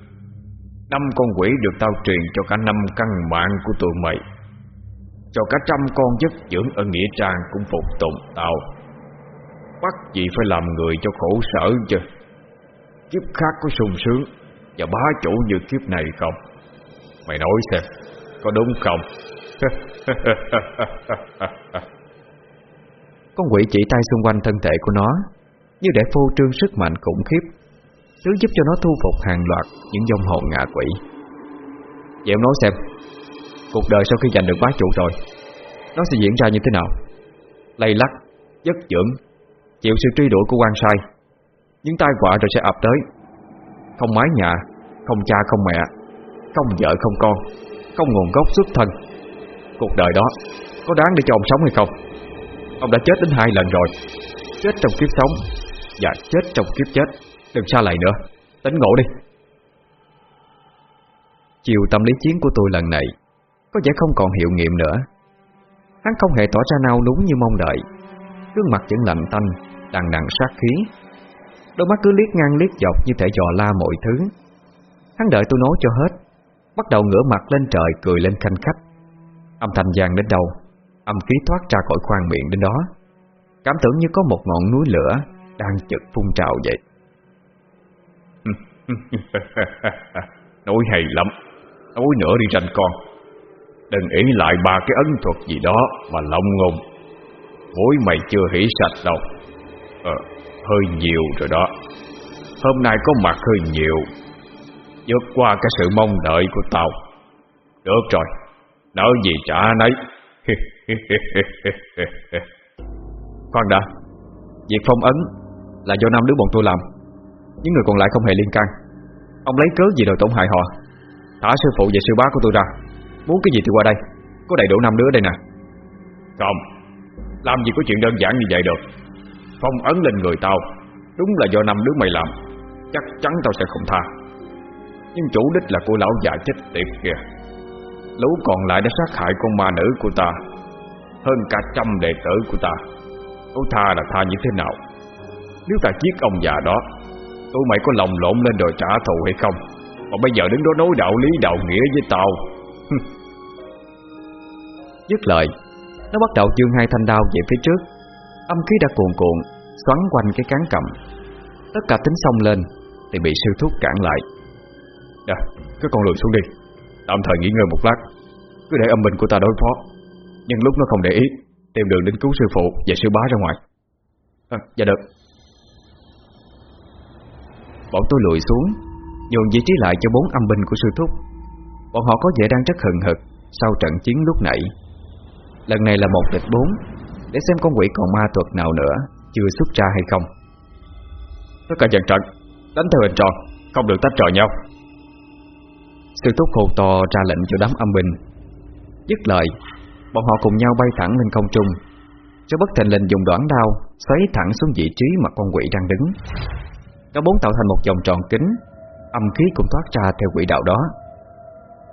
Năm con quỷ được tao truyền cho cả năm căn mạng của tụi mày. Cho cả trăm con chất dưỡng ở Nghĩa Trang cũng phục tùng tao. Bắt gì phải làm người cho khổ sở chứ? Kiếp khác có sung sướng. Và bá chủ như kiếp này không? Mày nói xem Có đúng không? Con quỷ chỉ tay xung quanh thân thể của nó Như để phô trương sức mạnh khủng khiếp Thứ giúp cho nó thu phục hàng loạt Những dòng hồn ngạ quỷ. Vậy ông nói xem Cuộc đời sau khi giành được bá chủ rồi Nó sẽ diễn ra như thế nào? Lây lắc, giấc dưỡng Chịu sự truy đuổi của quan sai Những tai họa rồi sẽ ập tới. Không mái nhà, không cha không mẹ Không vợ không con Không nguồn gốc xuất thân. Cuộc đời đó có đáng để cho ông sống hay không? Ông đã chết đến hai lần rồi Chết trong kiếp sống Và chết trong kiếp chết. Đừng xa lầy nữa Tính ngộ đi. Chiều tâm lý chiến của tôi lần này Có vẻ không còn hiệu nghiệm nữa. Hắn không hề tỏ ra nao núng như mong đợi. Gương mặt vẫn lạnh tanh Đằng đằng sát khí. Đôi mắt cứ liếc ngang liếc dọc như thể dò la mọi thứ. Hắn đợi tôi nói cho hết Bắt đầu ngửa mặt lên trời cười lên khanh khách. Âm thanh vang đến đâu? Âm khí thoát ra khỏi khoang miệng đến đó. Cảm tưởng như có một ngọn núi lửa Đang chực phun trào vậy. Nói hay lắm. Nói nữa đi ranh con. Đừng ý lại ba cái ấn thuật gì đó Mà lộng ngùng Mối mày chưa hỉ sạch đâu. Ờ, hơi nhiều rồi đó. Hôm nay có mặt hơi nhiều. Vượt qua cái sự mong đợi của tao. Được rồi Nợ gì trả nấy. Khoan đã, Việc phong ấn Là do năm đứa bọn tôi làm. Những người còn lại không hề liên can. Ông lấy cớ gì đòi tổn hại họ? Thả sư phụ và sư bá của tôi ra. Muốn cái gì thì qua đây. Có đầy đủ năm đứa đây nè. Không, Làm gì có chuyện đơn giản như vậy được. Phong ấn lên người tao. Đúng là do năm đứa mày làm, Chắc chắn tao sẽ không tha. Nhưng chủ đích là cô lão già chết tiệt kìa. Lũ còn lại đã sát hại con ma nữ của ta, Hơn cả trăm đệ tử của ta. Tôi tha là tha như thế nào? Nếu ta giết ông già đó, Tụi mày có lòng lộn lên đòi trả thù hay không? Mà bây giờ đứng đó nói đạo lý, đạo nghĩa với tao. Dứt lời, Nó bắt đầu dương hai thanh đao về phía trước. Âm khí đã cuồn cuộn Xoắn quanh cái cán cầm. Tất cả tính xông lên Thì bị sư thúc cản lại. Nè, cứ con lùi xuống đi. Tạm thời nghỉ ngơi một lát. Cứ để âm binh của ta đối phó. Nhưng lúc nó không để ý Tìm đường đến cứu sư phụ và sư bá ra ngoài. À, Dạ được. Bọn tôi lùi xuống Nhường vị trí lại cho bốn âm binh của sư thúc. Bọn họ có vẻ đang rất hừng hực Sau trận chiến lúc nãy. Lần này là một địch bốn để xem con quỷ còn ma thuật nào nữa Chưa xuất ra hay không. Tất cả dàn trận Đánh theo hình tròn Không được tách rời nhau. Sư thúc hồ to ra lệnh cho đám âm binh. Dứt lời Bọn họ cùng nhau bay thẳng lên không trung. Cho bất thình lình dùng đoạn đao Xoáy thẳng xuống vị trí mà con quỷ đang đứng. Cả bốn tạo thành một vòng tròn kính Âm khí cũng thoát ra theo quỷ đạo đó.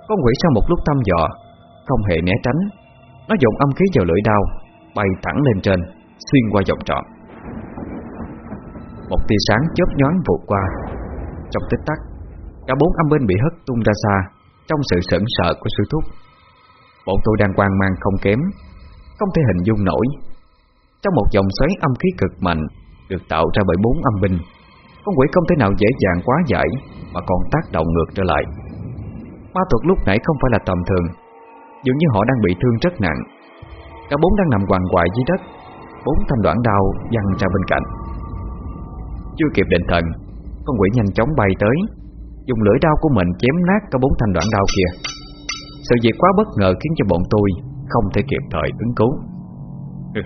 Con quỷ sau một lúc thăm dò Không hề né tránh. Nó dùng âm khí vào lưỡi đao Bay thẳng lên trên, Xuyên qua vòng tròn Một tia sáng chớp nhoáng vụt qua. Trong tích tắc, Cả bốn âm binh bị hất tung ra xa, Trong sự sững sợ của sư thúc. Bọn tôi đang quan mang không kém, Không thể hình dung nổi. Trong một dòng xoáy âm khí cực mạnh Được tạo ra bởi bốn âm binh, Con quỷ không thể nào dễ dàng quá giải Mà còn tác động ngược trở lại. Ma thuật lúc nãy không phải là tầm thường, Dường như họ đang bị thương rất nặng. Cả bốn đang nằm quằn quại dưới đất. Bốn thanh đoạn đao văng ra bên cạnh. Chưa kịp định thần Con quỷ nhanh chóng bay tới Dùng lưỡi đao của mình chém nát cả bốn thanh đoạn đao kia. Sự việc quá bất ngờ khiến cho bọn tôi Không thể kịp thời ứng cứu.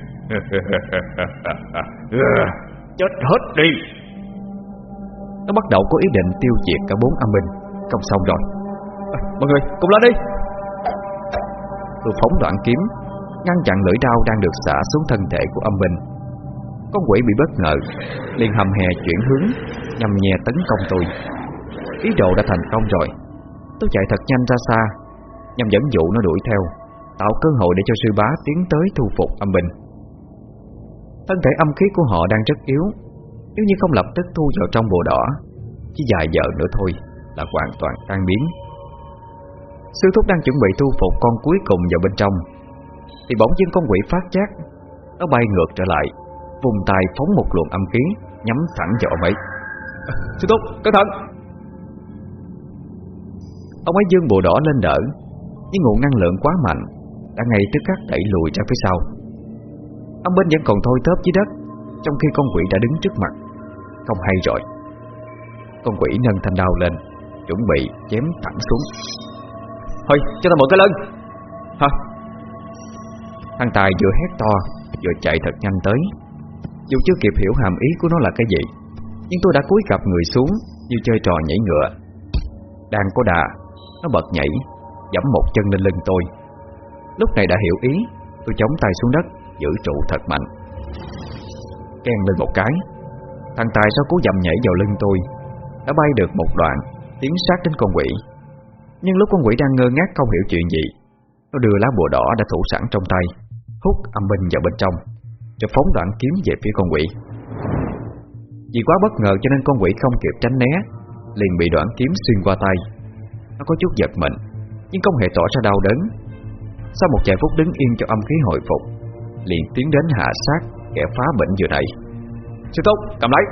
Chết hết đi! Nó bắt đầu có ý định tiêu diệt cả bốn âm binh. Không xong rồi. À, Mọi người cùng lên đi! Tôi phóng đoạn kiếm Ngăn chặn lưỡi đao đang được xả xuống thân thể của âm binh Con quỷ bị bất ngờ, liền hầm hè chuyển hướng, Nhằm nhè tấn công tôi. Ý đồ đã thành công rồi. Tôi chạy thật nhanh ra xa, Nhằm dẫn dụ nó đuổi theo, Tạo cơ hội để cho sư bá tiến tới thu phục âm binh Thân thể âm khí của họ đang rất yếu, Nếu như không lập tức thu vào trong bộ đỏ, Chỉ vài giờ nữa thôi Là hoàn toàn tan biến. Sư thúc đang chuẩn bị thu phục con cuối cùng vào bên trong. Thì bỗng dưng con quỷ phát giác. Nó bay ngược trở lại Vùng tay phóng một luồng âm khí Nhắm thẳng vào ông ấy. À, Sư thúc, cẩn thận! Ông ấy dương bộ đỏ lên đỡ Nhưng nguồn năng lượng quá mạnh Đã ngay tức khắc đẩy lùi ra phía sau. Ông bên vẫn còn thôi tớp dưới đất Trong khi con quỷ đã đứng trước mặt Không hay rồi. Con quỷ nâng thanh đao lên Chuẩn bị chém thẳng xuống. Thôi cho ta mượn cái lưng Hả Thằng Tài vừa hét to, Vừa chạy thật nhanh tới. Dù chưa kịp hiểu hàm ý của nó là cái gì, Nhưng tôi đã cúi gặp người xuống Như chơi trò nhảy ngựa. Đang có đà, Nó bật nhảy Dẫm một chân lên lưng tôi. Lúc này đã hiểu ý, Tôi chống tay xuống đất, Giữ trụ thật mạnh. Ken lên một cái, Thằng Tài sau cú dầm nhảy vào lưng tôi. Đã bay được một đoạn, Tiến sát đến con quỷ. Nhưng lúc con quỷ đang ngơ ngác không hiểu chuyện gì, Nó đưa lá bùa đỏ đã thủ sẵn trong tay. Hút âm binh vào bên trong Rồi phóng đoạn kiếm về phía con quỷ. Vì quá bất ngờ cho nên con quỷ không kịp tránh né, Liền bị đoạn kiếm xuyên qua tay. Nó có chút giật mình, Nhưng không hề tỏ ra đau đớn. Sau một vài phút đứng yên cho âm khí hồi phục, Liền tiến đến hạ sát, Kẻ phá bệnh vừa nãy Sư Thúc, cầm lấy!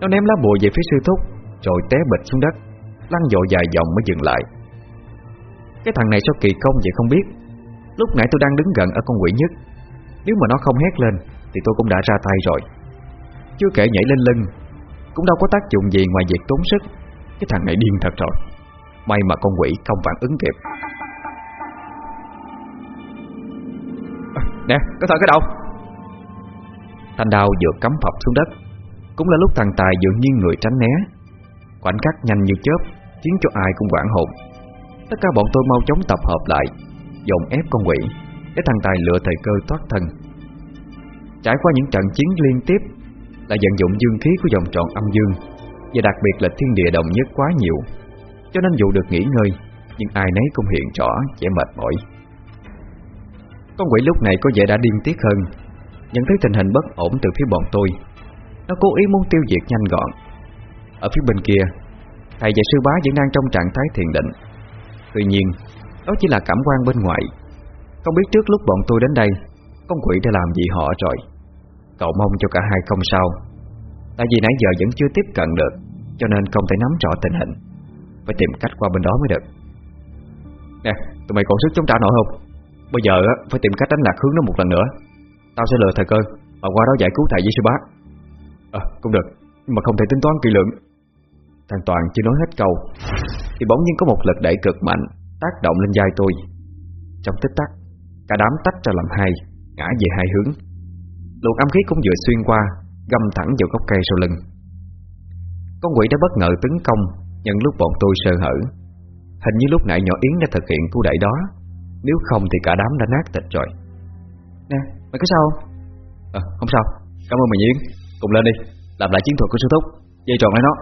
Nó ném lá bùa về phía sư Thúc, Rồi té bịch xuống đất, Lăn dội dài vòng mới dừng lại. Cái thằng này sao kỳ công vậy không biết? Lúc nãy tôi đang đứng gần ở con quỷ nhất. Nếu mà nó không hét lên Thì tôi cũng đã ra tay rồi. Chưa kể nhảy lên lưng Cũng đâu có tác dụng gì ngoài việc tốn sức. Cái thằng này điên thật rồi. May mà con quỷ không phản ứng kịp. À, Nè, có thằng cái đầu? Thanh đao vừa cắm phập xuống đất. Cũng là lúc thằng Tài dường như người tránh né. Khoảnh khắc nhanh như chớp Khiến cho ai cũng quảng hồn. Tất cả bọn tôi mau chóng tập hợp lại. Dồn ép con quỷ Để thằng Tài lựa thời cơ thoát thân. Trải qua những trận chiến liên tiếp Là vận dụng dương khí của dòng tròn âm dương, Và đặc biệt là thiên địa đồng nhất quá nhiều, Cho nên dù được nghỉ ngơi, Nhưng ai nấy cũng hiện rõ vẻ mệt mỏi. Con quỷ lúc này có vẻ đã điên tiết hơn, Nhận thấy tình hình bất ổn từ phía bọn tôi. Nó cố ý muốn tiêu diệt nhanh gọn. Ở phía bên kia, Thầy và sư bá vẫn đang trong trạng thái thiền định. Tuy nhiên đó chỉ là cảm quan bên ngoài. Không biết trước lúc bọn tôi đến đây Con quỷ đã làm gì họ rồi. Cậu mong cho cả hai không sao. Tại vì nãy giờ vẫn chưa tiếp cận được Cho nên không thể nắm rõ tình hình. Phải tìm cách qua bên đó mới được. Nè, tụi mày còn sức chống trả nổi không? Bây giờ phải tìm cách đánh lạc hướng nó một lần nữa. Tao sẽ lừa thời cơ Và qua đó giải cứu thầy với sư bá. Ờ, cũng được Nhưng mà không thể tính toán kỳ lượng Thằng Toàn chưa nói hết câu. Thì bỗng nhiên có một lực đẩy cực mạnh. Tác động lên vai tôi. Trong tích tắc Cả đám tách ra làm hai Ngã về hai hướng. Luồng âm khí cũng vừa xuyên qua Găm thẳng vào gốc cây sau lưng. Con quỷ đã bất ngờ tấn công Nhân lúc bọn tôi sơ hở. Hình như lúc nãy nhỏ Yến đã thực hiện cú đẩy đó. Nếu không thì cả đám đã nát thịt rồi. Nè, mày có sao không? À, không sao, cảm ơn mày Yến. Cùng lên đi, làm lại chiến thuật của sư thúc. Dây tròn lấy nó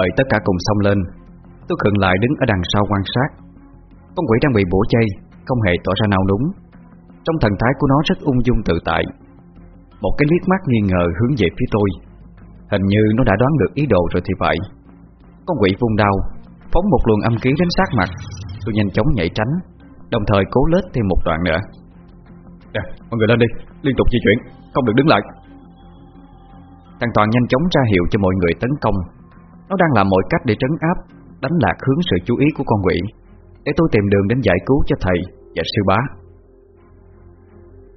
Đợi tất cả cùng xông lên. Tôi khựng lại đứng ở đằng sau quan sát. Con quỷ đang bị bổ chay Không hề tỏ ra nào đúng Trong thần thái của nó rất ung dung tự tại. Một cái liếc mắt nghi ngờ hướng về phía tôi. Hình như nó đã đoán được ý đồ rồi thì phải. Con quỷ vung đau Phóng một luồng âm khí đến sát mặt. Tôi nhanh chóng nhảy tránh Đồng thời cố lết thêm một đoạn nữa. Nè, mọi người lên đi Liên tục di chuyển, không được đứng lại. Thằng Toàn nhanh chóng ra hiệu cho mọi người tấn công nó đang làm mọi cách để trấn áp, Đánh lạc hướng sự chú ý của con quỷ. Để tôi tìm đường đến giải cứu cho thầy Và sư bá.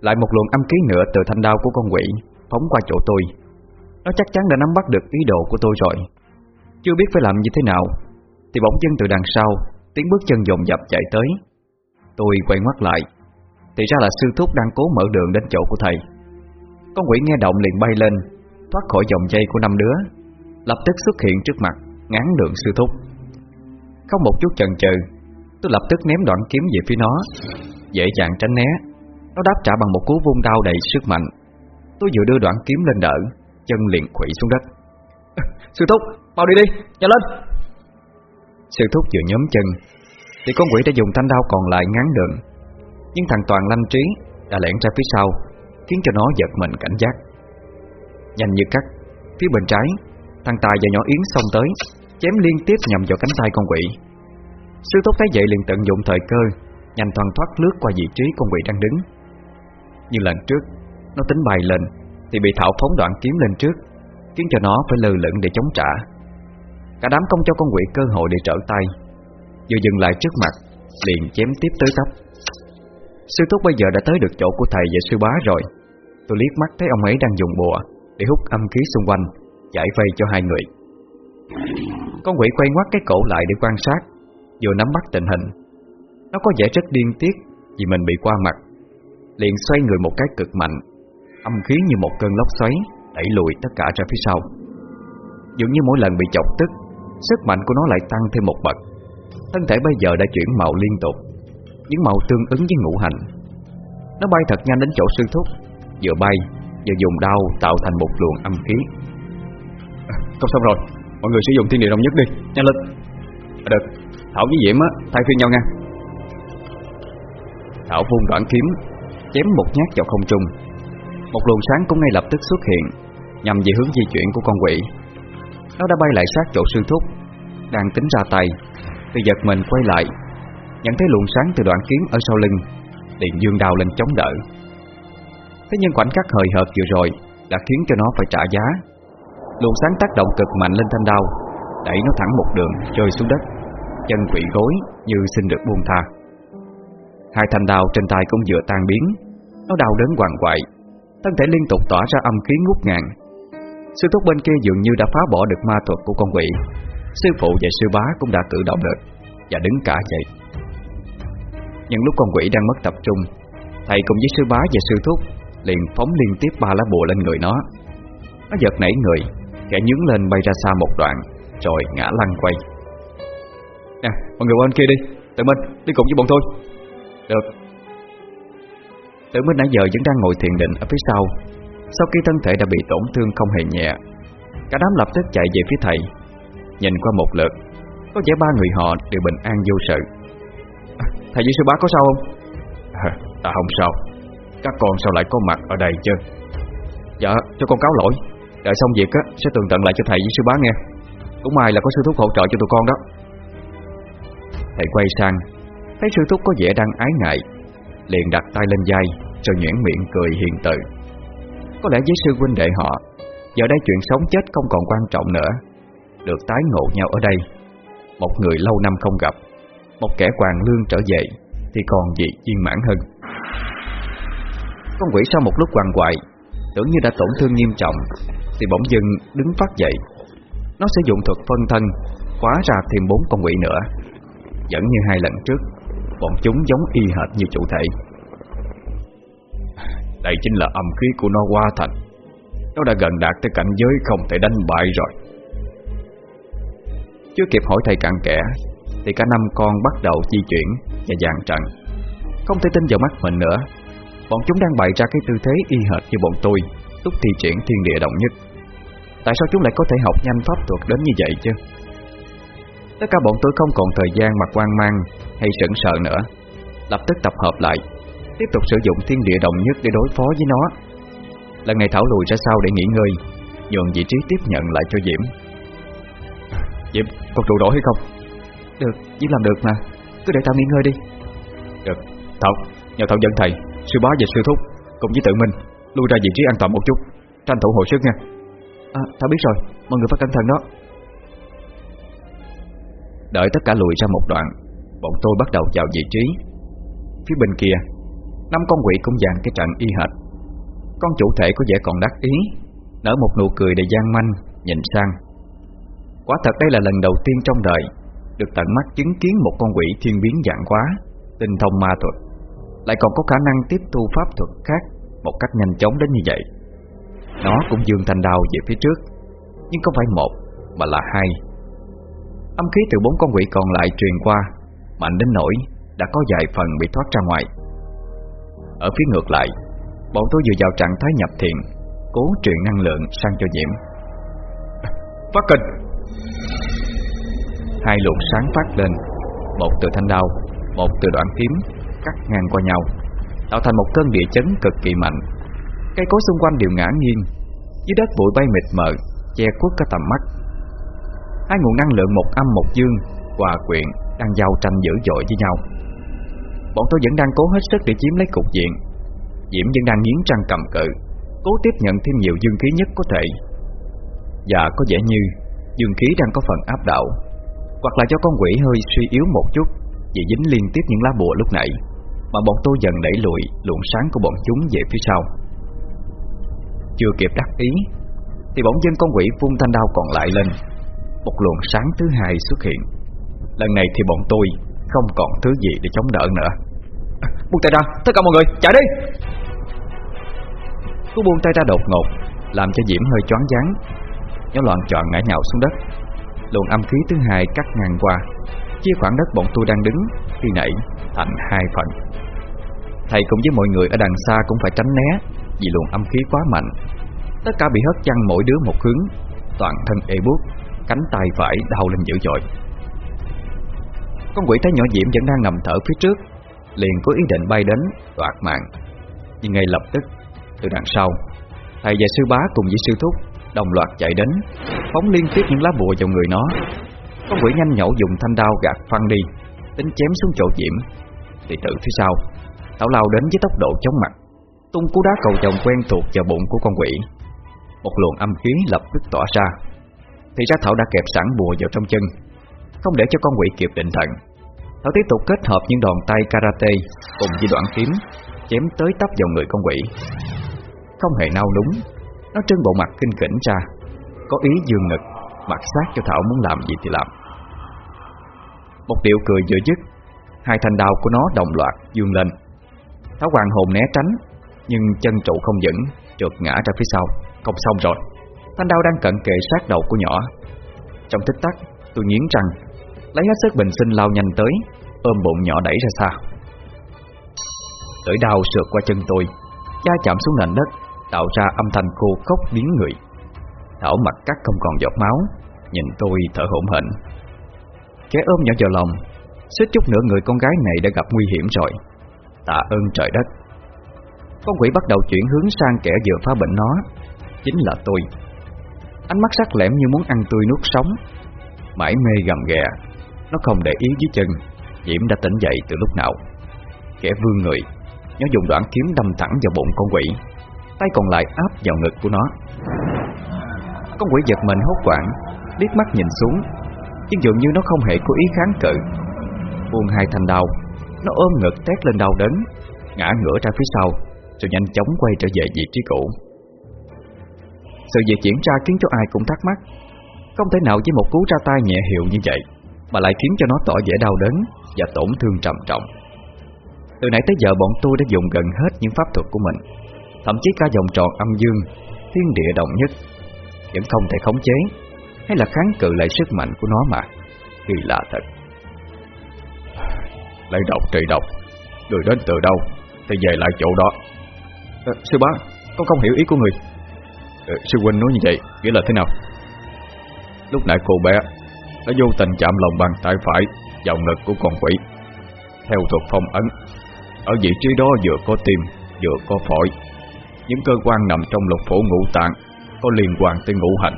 Lại một luồng âm ký nữa từ thanh đao của con quỷ Phóng qua chỗ tôi. Nó chắc chắn đã nắm bắt được ý đồ của tôi rồi. Chưa biết phải làm như thế nào, Thì bỗng chân từ đằng sau, Tiếng bước chân dồn dập chạy tới. Tôi quay ngoắt lại, Thì ra là sư thúc đang cố mở đường đến chỗ của thầy. Con quỷ nghe động liền bay lên, Thoát khỏi dòng dây của năm đứa. Lập tức xuất hiện trước mặt Ngán đường sư thúc. Không một chút chần chừ Tôi lập tức ném đoạn kiếm về phía nó Dễ dàng tránh né. Nó đáp trả bằng một cú vung đao đầy sức mạnh. Tôi vừa đưa đoạn kiếm lên đỡ Chân liền quỷ xuống đất. Sư thúc, mau đi đi, nhanh lên. Sư thúc vừa nhóm chân Thì con quỷ đã dùng thanh đao còn lại ngán đường Nhưng thằng Toàn lanh trí Đã lẻn ra phía sau Khiến cho nó giật mình cảnh giác. Nhanh như cắt Phía bên trái Thằng Tài và nhỏ Yến xông tới, Chém liên tiếp nhằm vào cánh tay con quỷ. Sư thúc thấy vậy liền tận dụng thời cơ, Nhanh thoăn thoát lướt qua vị trí con quỷ đang đứng. Như lần trước, Nó tính bay lên Thì bị Thảo phóng đoạn kiếm lên trước, Khiến cho nó phải lơ lửng để chống trả. Cả đám không cho con quỷ cơ hội để trở tay, Vừa dừng lại trước mặt, Liền chém tiếp tới tóc Sư thúc bây giờ đã tới được chỗ của thầy và sư bá rồi. Tôi liếc mắt thấy ông ấy đang dùng bùa Để hút âm khí xung quanh. Giải vây cho hai người. Con quỷ quay ngoắt cái cổ lại để quan sát, Vừa nắm bắt tình hình. Nó có vẻ rất điên tiết Vì mình bị qua mặt. Liền xoay người một cái cực mạnh, Âm khí như một cơn lốc xoáy Đẩy lùi tất cả ra phía sau. Dường như mỗi lần bị chọc tức, Sức mạnh của nó lại tăng thêm một bậc. Thân thể bây giờ đã chuyển màu liên tục, Những màu tương ứng với ngũ hành. Nó bay thật nhanh đến chỗ sư thúc, Vừa bay, Vừa dùng đao tạo thành một luồng âm khí không xong rồi. Mọi người sử dụng thiên địa đồng nhất đi. Nhanh lên. À, Được. Thảo với Diễm á thay phiên nhau nha. Thảo vung đoạn kiếm Chém một nhát vào không trung. Một luồng sáng cũng ngay lập tức xuất hiện Nhằm về hướng di chuyển của con quỷ. Nó đã bay lại sát chỗ sư thúc Đang tính ra tay. Thì giật mình quay lại Nhận thấy luồng sáng từ đoạn kiếm ở sau lưng Liền dương đào lên chống đỡ. Thế nhưng khoảnh khắc hời hợt vừa rồi Đã khiến cho nó phải trả giá. Luồng sáng tác động cực mạnh lên thanh đao, Đẩy nó thẳng một đường, rơi xuống đất. Chân quỷ gối như xin được buông tha. Hai thanh đao trên tay cũng vừa tan biến. Nó đau đớn hoàng quại. Thân thể liên tục tỏa ra âm khí ngút ngàn. Sư thúc bên kia dường như đã phá bỏ được ma thuật của con quỷ. Sư phụ và sư bá cũng đã cử động được Và đứng cả dậy. Những lúc con quỷ đang mất tập trung, Thầy cùng với sư bá và sư thúc Liền phóng liên tiếp ba lá bùa lên người nó. Nó giật nảy người Khẽ nhướng lên bay ra xa một đoạn Rồi ngã lăn quay. Nè, mọi người qua bên kia đi. Tự Minh, đi cùng với bọn tôi. Được. Tự Minh nãy giờ vẫn đang ngồi thiền định ở phía sau. Sau khi thân thể đã bị tổn thương không hề nhẹ Cả đám lập tức chạy về phía thầy. Nhìn qua một lượt Có vẻ ba người họ đều bình an vô sự. À, Thầy với sư bá có sao không? À, ta không sao. Các con sao lại có mặt ở đây chứ? Dạ, cho con cáo lỗi. Đợi xong việc á, sẽ tường tận lại cho thầy với sư bá nghe. Cũng may là có sư thúc hỗ trợ cho tụi con đó. Thầy quay sang Thấy sư thúc có vẻ đang ái ngại Liền đặt tay lên vai Rồi nhuyễn miệng cười hiền từ. Có lẽ với sư huynh đệ họ Giờ đây chuyện sống chết không còn quan trọng nữa. Được tái ngộ nhau ở đây Một người lâu năm không gặp Một kẻ hoàng lương trở về Thì còn gì viên mãn hơn. Con quỷ sau một lúc hoàng hoại Tưởng như đã tổn thương nghiêm trọng thì bỗng dưng đứng phát dậy. Nó sử dụng thuật phân thân, Khóa ra thêm bốn con quỷ nữa. Vẫn như hai lần trước, Bọn chúng giống y hệt như chủ thể. Đây chính là âm khí của nó qua thành. Nó đã gần đạt tới cảnh giới không thể đánh bại rồi. Chưa kịp hỏi thầy cặn kẽ, Thì cả năm con bắt đầu di chuyển Và dàn trận. Không thể tin vào mắt mình nữa. Bọn chúng đang bày ra cái tư thế y hệt như bọn tôi. Lúc thi triển thiên địa động nhất Tại sao chúng lại có thể học nhanh pháp thuật đến như vậy chứ? Tất cả bọn tôi không còn thời gian mà quan mang hay sững sợ nữa. Lập tức tập hợp lại Tiếp tục sử dụng thiên địa đồng nhất để đối phó với nó. Lần này thảo lùi ra sau để nghỉ ngơi Nhường vị trí tiếp nhận lại cho Diễm. Diễm, con trụ nổi hay không? Được, Diễm làm được mà. Cứ để tao nghỉ ngơi đi. Được, Thảo, nhờ Thảo dẫn thầy Sư bá và sư thúc Cùng với tự minh Lui ra vị trí an toàn một chút. Tranh thủ hồi sức nha. À, tao biết rồi, mọi người phải cẩn thận đó. Đợi tất cả lùi ra một đoạn Bọn tôi bắt đầu vào vị trí. Phía bên kia Năm con quỷ cũng dàn cái trận y hệt. Con chủ thể có vẻ còn đắc ý Nở một nụ cười đầy gian manh Nhìn sang. Quả thật đây là lần đầu tiên trong đời Được tận mắt chứng kiến một con quỷ thiên biến dạng quá Tinh thông ma thuật. Lại còn có khả năng tiếp thu pháp thuật khác một cách nhanh chóng đến như vậy. Nó cũng dương thanh đao về phía trước, Nhưng không phải một Mà là hai. Âm khí từ bốn con quỷ còn lại truyền qua Mạnh đến nỗi Đã có vài phần bị thoát ra ngoài. Ở phía ngược lại, Bọn tôi vừa vào trạng thái nhập thiền, Cố truyền năng lượng sang cho Diễm. Phát kinh Hai luồng sáng phát lên, Một từ thanh đao, Một từ đoạn kiếm, Cắt ngang qua nhau. Tạo thành một cơn địa chấn cực kỳ mạnh. Cây cối xung quanh đều ngã nghiêng, Dưới đất bụi bay mịt mờ, Che khuất cả tầm mắt. Hai nguồn năng lượng một âm một dương, Hòa quyện, đang giao tranh dữ dội với nhau. Bọn tôi vẫn đang cố hết sức để chiếm lấy cục diện. Diễm vẫn đang nghiến răng cầm cự, Cố tiếp nhận thêm nhiều dương khí nhất có thể. Và có vẻ như Dương khí đang có phần áp đảo, Hoặc là cho con quỷ hơi suy yếu một chút, Vì dính liên tiếp những lá bùa lúc nãy. Mà bọn tôi dần đẩy lùi luồng sáng của bọn chúng về phía sau. Chưa kịp đắc ý Thì bỗng dưng con quỷ vung thanh đao còn lại lên. Một luồng sáng thứ hai xuất hiện. Lần này thì bọn tôi Không còn thứ gì để chống đỡ nữa. Buông tay ra, tất cả mọi người, chạy đi! Cú buông tay ra đột ngột Làm cho Diễm hơi choáng váng. Nó loạn trọn ngã nhào xuống đất. Luồng âm khí thứ hai cắt ngang qua. Chia khoảng đất bọn tôi đang đứng Khi nãy thành hai phần. Thầy cùng với mọi người ở đằng xa Cũng phải tránh né, Vì luồng âm khí quá mạnh. Tất cả bị hất chăn mỗi đứa một hướng, Toàn thân ê buốt, Cánh tay phải đau lên dữ dội. Con quỷ thấy nhỏ Diễm vẫn đang nằm thở phía trước, Liền có ý định bay đến, đoạt mạng. Nhưng ngay lập tức, Từ đằng sau, Thầy và sư bá cùng với sư thúc, Đồng loạt chạy đến, Phóng liên tiếp những lá bùa vào người nó. Con quỷ nhanh nhậu dùng thanh đao gạt phăng đi, Tính chém xuống chỗ Diễm, Thì tự phía sau. Thảo lao đến với tốc độ chóng mặt. Tung cú đá cầu chồng quen thuộc vào bụng của con quỷ. Một luồng âm khí lập tức tỏa ra. Thì ra Thảo đã kẹp sẵn bùa vào trong chân, Không để cho con quỷ kịp định thần. Thảo tiếp tục kết hợp những đòn tay karate Cùng với đoạn kiếm, Chém tới tấp vào người con quỷ. Không hề nao núng, Nó trưng bộ mặt kinh khỉnh ra. Có ý dương ngực Mặt sát cho Thảo muốn làm gì thì làm. Một điệu cười vừa dứt, Hai thanh đao của nó đồng loạt dương lên. Thảo hoàng hồn né tránh, Nhưng chân trụ không vững, Trượt ngã ra phía sau, Không xong rồi. Thanh đao đang cận kề sát đầu của nhỏ. Trong tích tắc, tôi nghiến răng, Lấy hết sức bình sinh lao nhanh tới, Ôm bụng nhỏ đẩy ra xa. Lưỡi đau sượt qua chân tôi, Da chạm xuống nền đất, Tạo ra âm thanh khô khóc biến người. Thảo mặt cắt không còn giọt máu, Nhìn tôi thở hổn hển. Kẻ ôm nhỏ vào lòng, Suýt chút nữa người con gái này đã gặp nguy hiểm rồi. Tạ ơn trời đất. Con quỷ bắt đầu chuyển hướng sang kẻ vừa phá bệnh nó. Chính là tôi. Ánh mắt sắc lẻm như muốn ăn tươi nuốt sống. Mãi mê gầm ghè, Nó không để ý dưới chân. Diễm đã tỉnh dậy từ lúc nào. Kẻ vương người, Nó dùng đoạn kiếm đâm thẳng vào bụng con quỷ. Tay còn lại áp vào ngực của nó. Con quỷ giật mình hốt quảng liếc mắt nhìn xuống. Nhưng dường như nó không hề có ý kháng cự. Buông hai thanh đau nó ôm ngực tét lên đau đớn, Ngã ngửa ra phía sau, Rồi nhanh chóng quay trở về vị trí cũ. Sự việc diễn ra khiến cho ai cũng thắc mắc. Không thể nào với một cú ra tay nhẹ hiệu như vậy, Mà lại khiến cho nó tỏ vẻ đau đớn Và tổn thương trầm trọng. Từ nãy tới giờ bọn tôi đã dùng gần hết những pháp thuật của mình, Thậm chí cả vòng tròn âm dương, Thiên địa động nhất, Vẫn không thể khống chế, Hay là kháng cự lại sức mạnh của nó mà. Kỳ lạ thật. Lấy độc trị độc Người đến từ đâu Thì về lại chỗ đó. À, Sư bá Con không hiểu ý của người. À, Sư huynh nói như vậy Nghĩa là thế nào? Lúc nãy cô bé Đã vô tình chạm lòng bàn tay phải Vào ngực của con quỷ Theo thuật phong ấn. Ở vị trí đó vừa có tim Vừa có phổi. Những cơ quan nằm trong lục phủ ngũ tạng Có liên quan tới ngũ hành.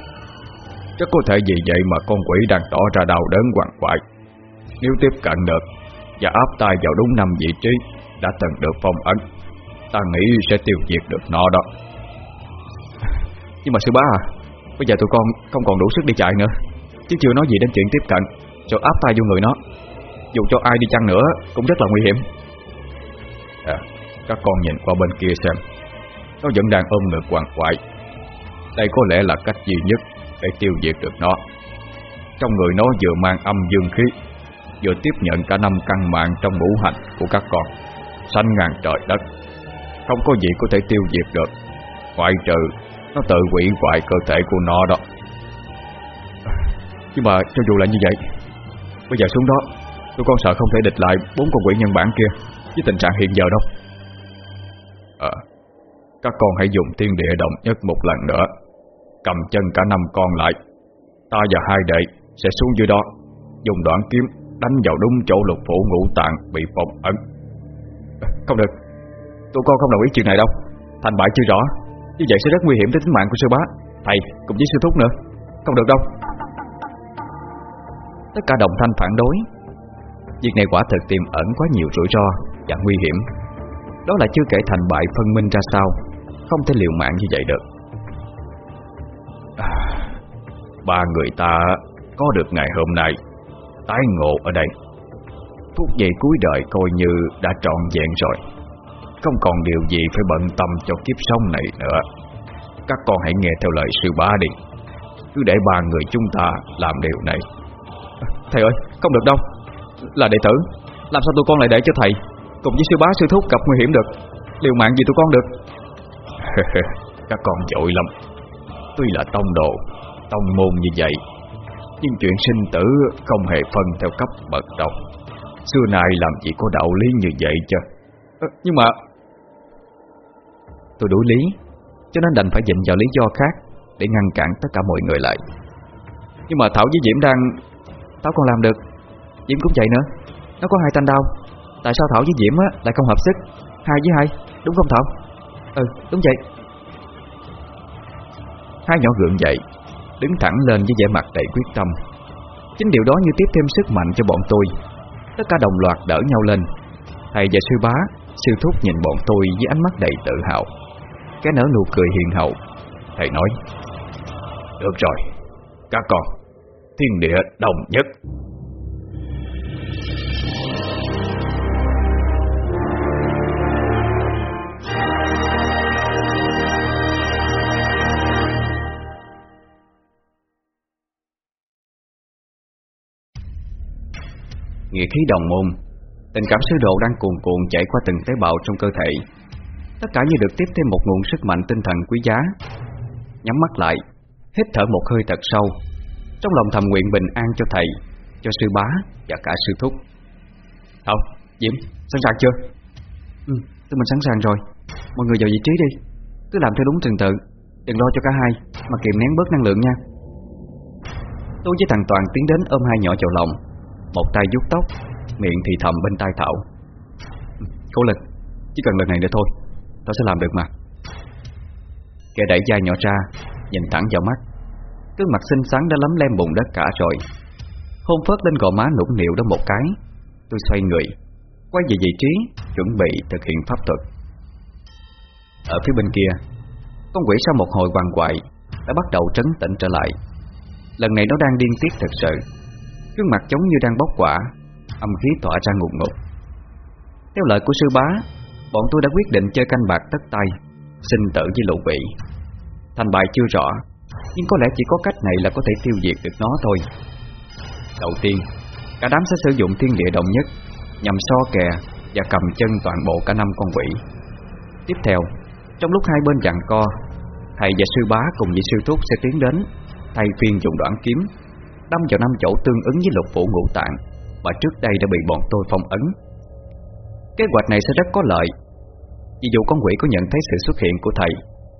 Chắc có thể vì vậy mà con quỷ đang tỏ ra đau đớn hoàng quại. Nếu tiếp cận được và áp tay vào đúng năm vị trí đã từng được phong ấn. Ta nghĩ sẽ tiêu diệt được nó đó. Nhưng mà sư bá à, bây giờ tụi con không còn đủ sức đi chạy nữa, chứ chưa nói gì đến chuyện tiếp cận, rồi áp tay vô người nó. Dù cho ai đi chăng nữa cũng rất là nguy hiểm. À, các con nhìn qua bên kia xem, nó vẫn đang ôm ngực hoàng quại. Đây có lẽ là cách duy nhất để tiêu diệt được nó. Trong người nó vừa mang âm dương khí vừa tiếp nhận cả năm căn mạng trong ngũ hành của các con, Sanh ngàn trời đất. Không có gì có thể tiêu diệt được. Ngoại trừ, Nó tự hủy hoại cơ thể của nó đó. Nhưng mà cho dù là như vậy, Bây giờ xuống đó Tôi con sợ không thể địch lại bốn con quỷ nhân bản kia Với tình trạng hiện giờ đâu. Ờ Các con hãy dùng tiên địa động nhất một lần nữa, Cầm chân cả năm con lại. Ta và hai đệ sẽ xuống dưới đó, Dùng đoạn kiếm. Đánh vào đúng chỗ lục phủ ngũ tạng Bị phong ấn. Không được Tụi con không đồng ý chuyện này đâu. Thành bại chưa rõ Như vậy sẽ rất nguy hiểm tới tính mạng của sư bá Thầy cùng với sư thúc nữa. Không được đâu. Tất cả đồng thanh phản đối. Việc này quả thực tiềm ẩn quá nhiều rủi ro Và nguy hiểm. Đó là chưa kể thành bại phân minh ra sao Không thể liều mạng như vậy được. À, Ba người ta có được ngày hôm nay tái ngộ ở đây. Phút giây cuối đời coi như đã trọn vẹn rồi. Không còn điều gì phải bận tâm cho kiếp sống này nữa. Các con hãy nghe theo lời sư bá đi. Cứ để ba người chúng ta làm điều này. Thầy ơi, không được đâu. Là đệ tử. Làm sao tụi con lại để cho thầy? Cùng với sư bá sư thúc gặp nguy hiểm được. Liều mạng gì tụi con được? Các con dội lắm. Tuy là tông đồ Tông môn như vậy nhưng chuyện sinh tử không hề phân theo cấp bậc đâu. Xưa nay làm gì có đạo lý như vậy chứ? À, Nhưng mà Tôi đủ lý Cho nên đành phải dịnh vào lý do khác Để ngăn cản tất cả mọi người lại. Nhưng mà Thảo với Diễm đang Thảo còn làm được. Diễm cũng vậy nữa. Nó có hai thanh đau Tại sao Thảo với Diễm á, lại không hợp sức? Hai với hai Đúng không Thảo? Ừ đúng vậy. Hai nhỏ gượng dậy Đứng thẳng lên với vẻ mặt đầy quyết tâm. Chính điều đó như tiếp thêm sức mạnh cho bọn tôi. Tất cả đồng loạt đỡ nhau lên. Thầy và sư bá, Sư thúc nhìn bọn tôi với ánh mắt đầy tự hào. Cái nở nụ cười hiền hậu. Thầy nói, Được rồi, Các con. Thiên địa đồng nhất. Nghĩa khí đồng môn. Tình cảm sư độ đang cuồn cuộn chảy qua từng tế bào trong cơ thể. Tất cả như được tiếp thêm một nguồn sức mạnh tinh thần quý giá. Nhắm mắt lại Hít thở một hơi thật sâu. Trong lòng thầm nguyện bình an cho thầy Cho sư bá và cả sư thúc. Không, Diễm, sẵn sàng chưa? Ừ, tụi mình sẵn sàng rồi. Mọi người vào vị trí đi. Cứ làm theo đúng trình tự. Đừng lo cho cả hai Mà kiềm nén bớt năng lượng nha. Tôi với thằng Toàn tiến đến ôm hai nhỏ vào lòng một tay vuốt tóc, Miệng thì thầm bên tai Thảo. Cố lên Chỉ cần lần này nữa thôi, Tao sẽ làm được mà. Kẻ đẩy da nhỏ ra, Nhìn thẳng vào mắt. Cương mặt xinh xắn đã lấm lem bùn đất cả rồi. Hôn phớt lên gò má nũng nịu đó một cái. Tôi xoay người, Quay về vị trí, Chuẩn bị thực hiện pháp thuật. Ở phía bên kia, Con quỷ sau một hồi hoàng quại Đã bắt đầu trấn tĩnh trở lại. Lần này nó đang điên tiết thật sự. Gương mặt giống như đang bóc quả, Âm khí tỏa ra ngục ngục. Theo lời của sư bá, Bọn tôi đã quyết định chơi canh bạc tất tay, Sinh tử với lũ vị. Thành bại chưa rõ, Nhưng có lẽ chỉ có cách này là có thể tiêu diệt được nó thôi. Đầu tiên, Cả đám sẽ sử dụng thiên địa động nhất, Nhằm so kè Và cầm chân toàn bộ cả năm con quỷ. Tiếp theo, Trong lúc hai bên dặn co, Thầy và sư bá cùng với sư thúc sẽ tiến đến, Thay phiên dùng đoạn kiếm. Đâm vào năm chỗ tương ứng với lục phủ ngũ tạng, Mà trước đây đã bị bọn tôi phong ấn. Kế hoạch này sẽ rất có lợi. Vì dù con quỷ có nhận thấy sự xuất hiện của thầy,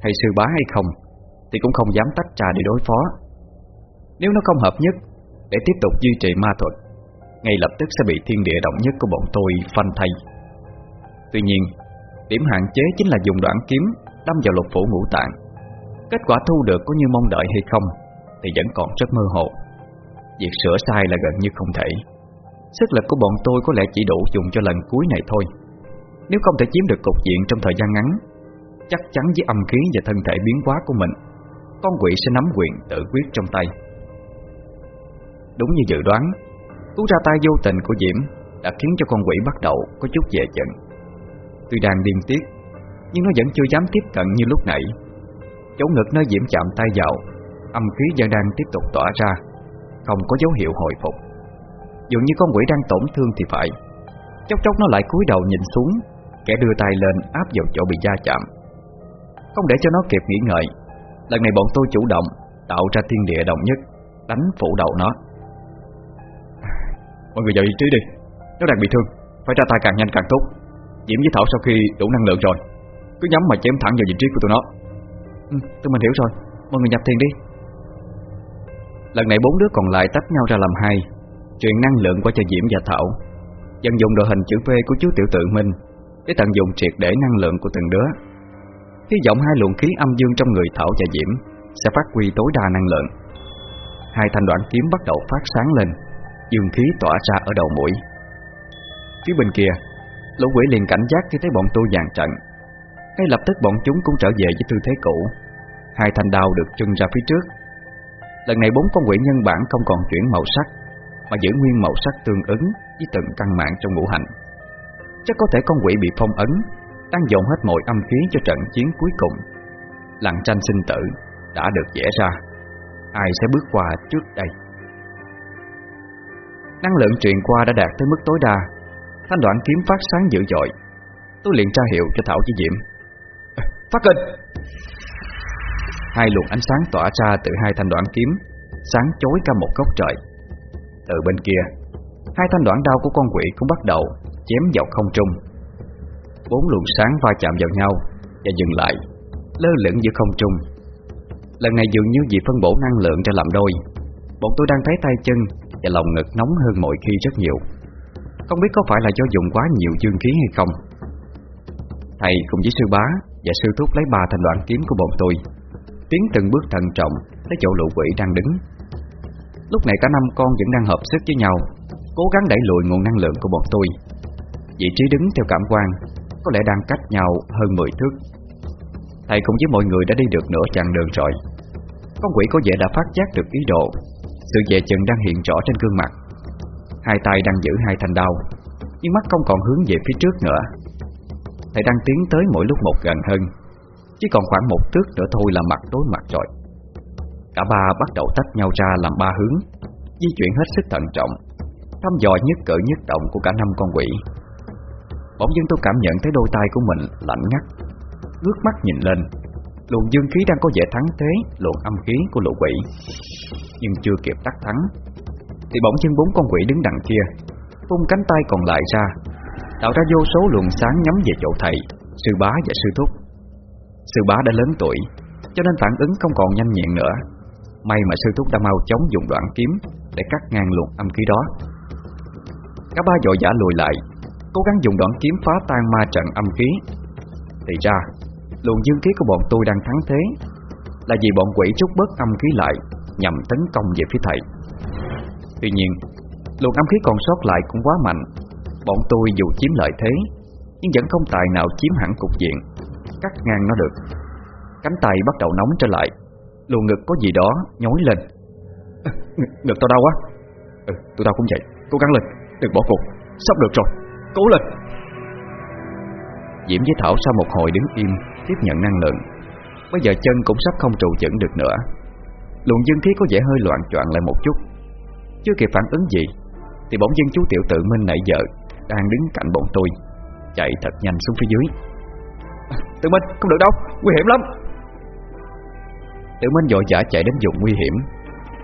Hay sư bá hay không, Thì cũng không dám tách trà để đối phó. Nếu nó không hợp nhất, Để tiếp tục duy trì ma thuật, Ngay lập tức sẽ bị thiên địa động nhất của bọn tôi phanh thay. Tuy nhiên, Điểm hạn chế chính là dùng đoạn kiếm Đâm vào lục phủ ngũ tạng. Kết quả thu được có như mong đợi hay không Thì vẫn còn rất mơ hồ. Việc sửa sai là gần như không thể. Sức lực của bọn tôi có lẽ chỉ đủ dùng cho lần cuối này thôi. Nếu không thể chiếm được cục diện trong thời gian ngắn, Chắc chắn với âm khí và thân thể biến hóa của mình, Con quỷ sẽ nắm quyền tự quyết trong tay. Đúng như dự đoán, Cú ra tay vô tình của Diễm Đã khiến cho con quỷ bắt đầu có chút dè chừng. Tuy đang điên tiết, Nhưng nó vẫn chưa dám tiếp cận như lúc nãy. Chỗ ngực nơi Diễm chạm tay vào, Âm khí vẫn đang tiếp tục tỏa ra. Không có dấu hiệu hồi phục. Dường như con quỷ đang tổn thương thì phải. Chốc chốc nó lại cúi đầu nhìn xuống Kẻ đưa tay lên áp vào chỗ bị da chạm. Không để cho nó kịp nghỉ ngợi Lần này bọn tôi chủ động Tạo ra thiên địa đồng nhất Đánh phủ đầu nó. Mọi người vào vị trí đi Nó đang bị thương Phải ra tay càng nhanh càng tốt. Diễm với Thảo sau khi đủ năng lượng rồi Cứ nhắm mà chém thẳng vào vị trí của tụi nó. Ừ, Tụi mình hiểu rồi Mọi người nhập thiền đi. Lần này bốn đứa còn lại tách nhau ra làm hai. Truyền năng lượng qua cho Diễm và Thảo. Dần dùng đội hình chữ V của chú Tiểu Tự Minh Để tận dụng triệt để năng lượng của từng đứa. Hy vọng hai luồng khí âm dương trong người Thảo và Diễm Sẽ phát huy tối đa năng lượng. Hai thanh đoạn kiếm bắt đầu phát sáng lên, Dương khí tỏa ra ở đầu mũi. Phía bên kia, Lũ quỷ liền cảnh giác khi thấy bọn tôi dàn trận. Ngay lập tức bọn chúng cũng trở về với tư thế cũ. Hai thanh đao được trưng ra phía trước Lần này bốn con quỷ nhân bản không còn chuyển màu sắc, Mà giữ nguyên màu sắc tương ứng Với từng căn mạng trong ngũ hành. Chắc có thể con quỷ bị phong ấn, Đang dồn hết mọi âm khí cho trận chiến cuối cùng. Lặng tranh sinh tử Đã được vẽ ra. Ai sẽ bước qua trước đây? Năng lượng truyền qua đã đạt tới mức tối đa. Thanh đoạn kiếm phát sáng dữ dội. Tôi liền tra hiệu cho Thảo với diệm. Phát kinh Hai luồng ánh sáng tỏa ra từ hai thanh đoạn kiếm, Sáng chói cả một góc trời. Từ bên kia, Hai thanh đoạn đao của con quỷ cũng bắt đầu Chém vào không trung. Bốn luồng sáng va chạm vào nhau Và dừng lại, Lơ lửng giữa không trung. Lần này dường như vì phân bổ năng lượng ra làm đôi, Bọn tôi đang thấy tay chân Và lòng ngực nóng hơn mọi khi rất nhiều. Không biết có phải là do dùng quá nhiều dương khí hay không. Thầy cùng với sư bá Và sư thúc lấy ba thanh đoạn kiếm của bọn tôi. Tiến từng bước thận trọng Tới chỗ lũ quỷ đang đứng. Lúc này cả năm con vẫn đang hợp sức với nhau, Cố gắng đẩy lùi nguồn năng lượng của bọn tôi. Vị trí đứng theo cảm quan Có lẽ đang cách nhau hơn 10 thước. Thầy cùng với mọi người đã đi được nửa chặng đường rồi. Con quỷ có vẻ đã phát giác được ý đồ, Sự dè chừng đang hiện rõ trên gương mặt. Hai tay đang giữ hai thanh đao Nhưng mắt không còn hướng về phía trước nữa. Thầy đang tiến tới mỗi lúc một gần hơn. Chỉ còn khoảng một thước nữa thôi là mặt đối mặt rồi. Cả ba bắt đầu tách nhau ra làm ba hướng, Di chuyển hết sức thận trọng. Thăm dò nhất cỡ nhất động của cả năm con quỷ. Bỗng dưng tôi cảm nhận thấy đôi tay của mình lạnh ngắt. Ngước mắt nhìn lên, Luồng dương khí đang có vẻ thắng thế, Luồng âm khí của lũ quỷ. Nhưng chưa kịp tắt thắng, Thì bỗng dưng bốn con quỷ đứng đằng kia, Vung cánh tay còn lại ra, Tạo ra vô số luồng sáng nhắm về chỗ thầy, Sư bá và sư thúc. Sư bá đã lớn tuổi, Cho nên phản ứng không còn nhanh nhẹn nữa. May mà sư thúc đã mau chóng dùng đoạn kiếm Để cắt ngang luồng âm khí đó. Cả ba dội giả lùi lại, Cố gắng dùng đoạn kiếm phá tan ma trận âm khí. Thì ra, Luồng dương khí của bọn tôi đang thắng thế, Là vì bọn quỷ trút bớt âm khí lại Nhằm tấn công về phía thầy. Tuy nhiên, Luồng âm khí còn sót lại cũng quá mạnh. Bọn tôi dù chiếm lợi thế, Nhưng vẫn không tài nào chiếm hẳn cục diện. Cắt ngang nó được. Cánh tay bắt đầu nóng trở lại. Luồng ngực có gì đó nhói lên. À, Ngực tao đau quá. Ừ, tụi tao cũng vậy. Cố gắng lên, đừng bỏ cuộc. Sắp được rồi, cố lên. Diễm với Thảo sau một hồi đứng im Tiếp nhận năng lượng. Bây giờ chân cũng sắp không trụ chững được nữa. Luồng dương khí có vẻ hơi loạn choạng lại một chút. Chưa kịp phản ứng gì Thì bỗng dưng chú tiểu tự Minh nãy giờ Đang đứng cạnh bọn tôi Chạy thật nhanh xuống phía dưới Tự Minh không được đâu, nguy hiểm lắm. Tự Minh dội vã chạy đến vùng nguy hiểm.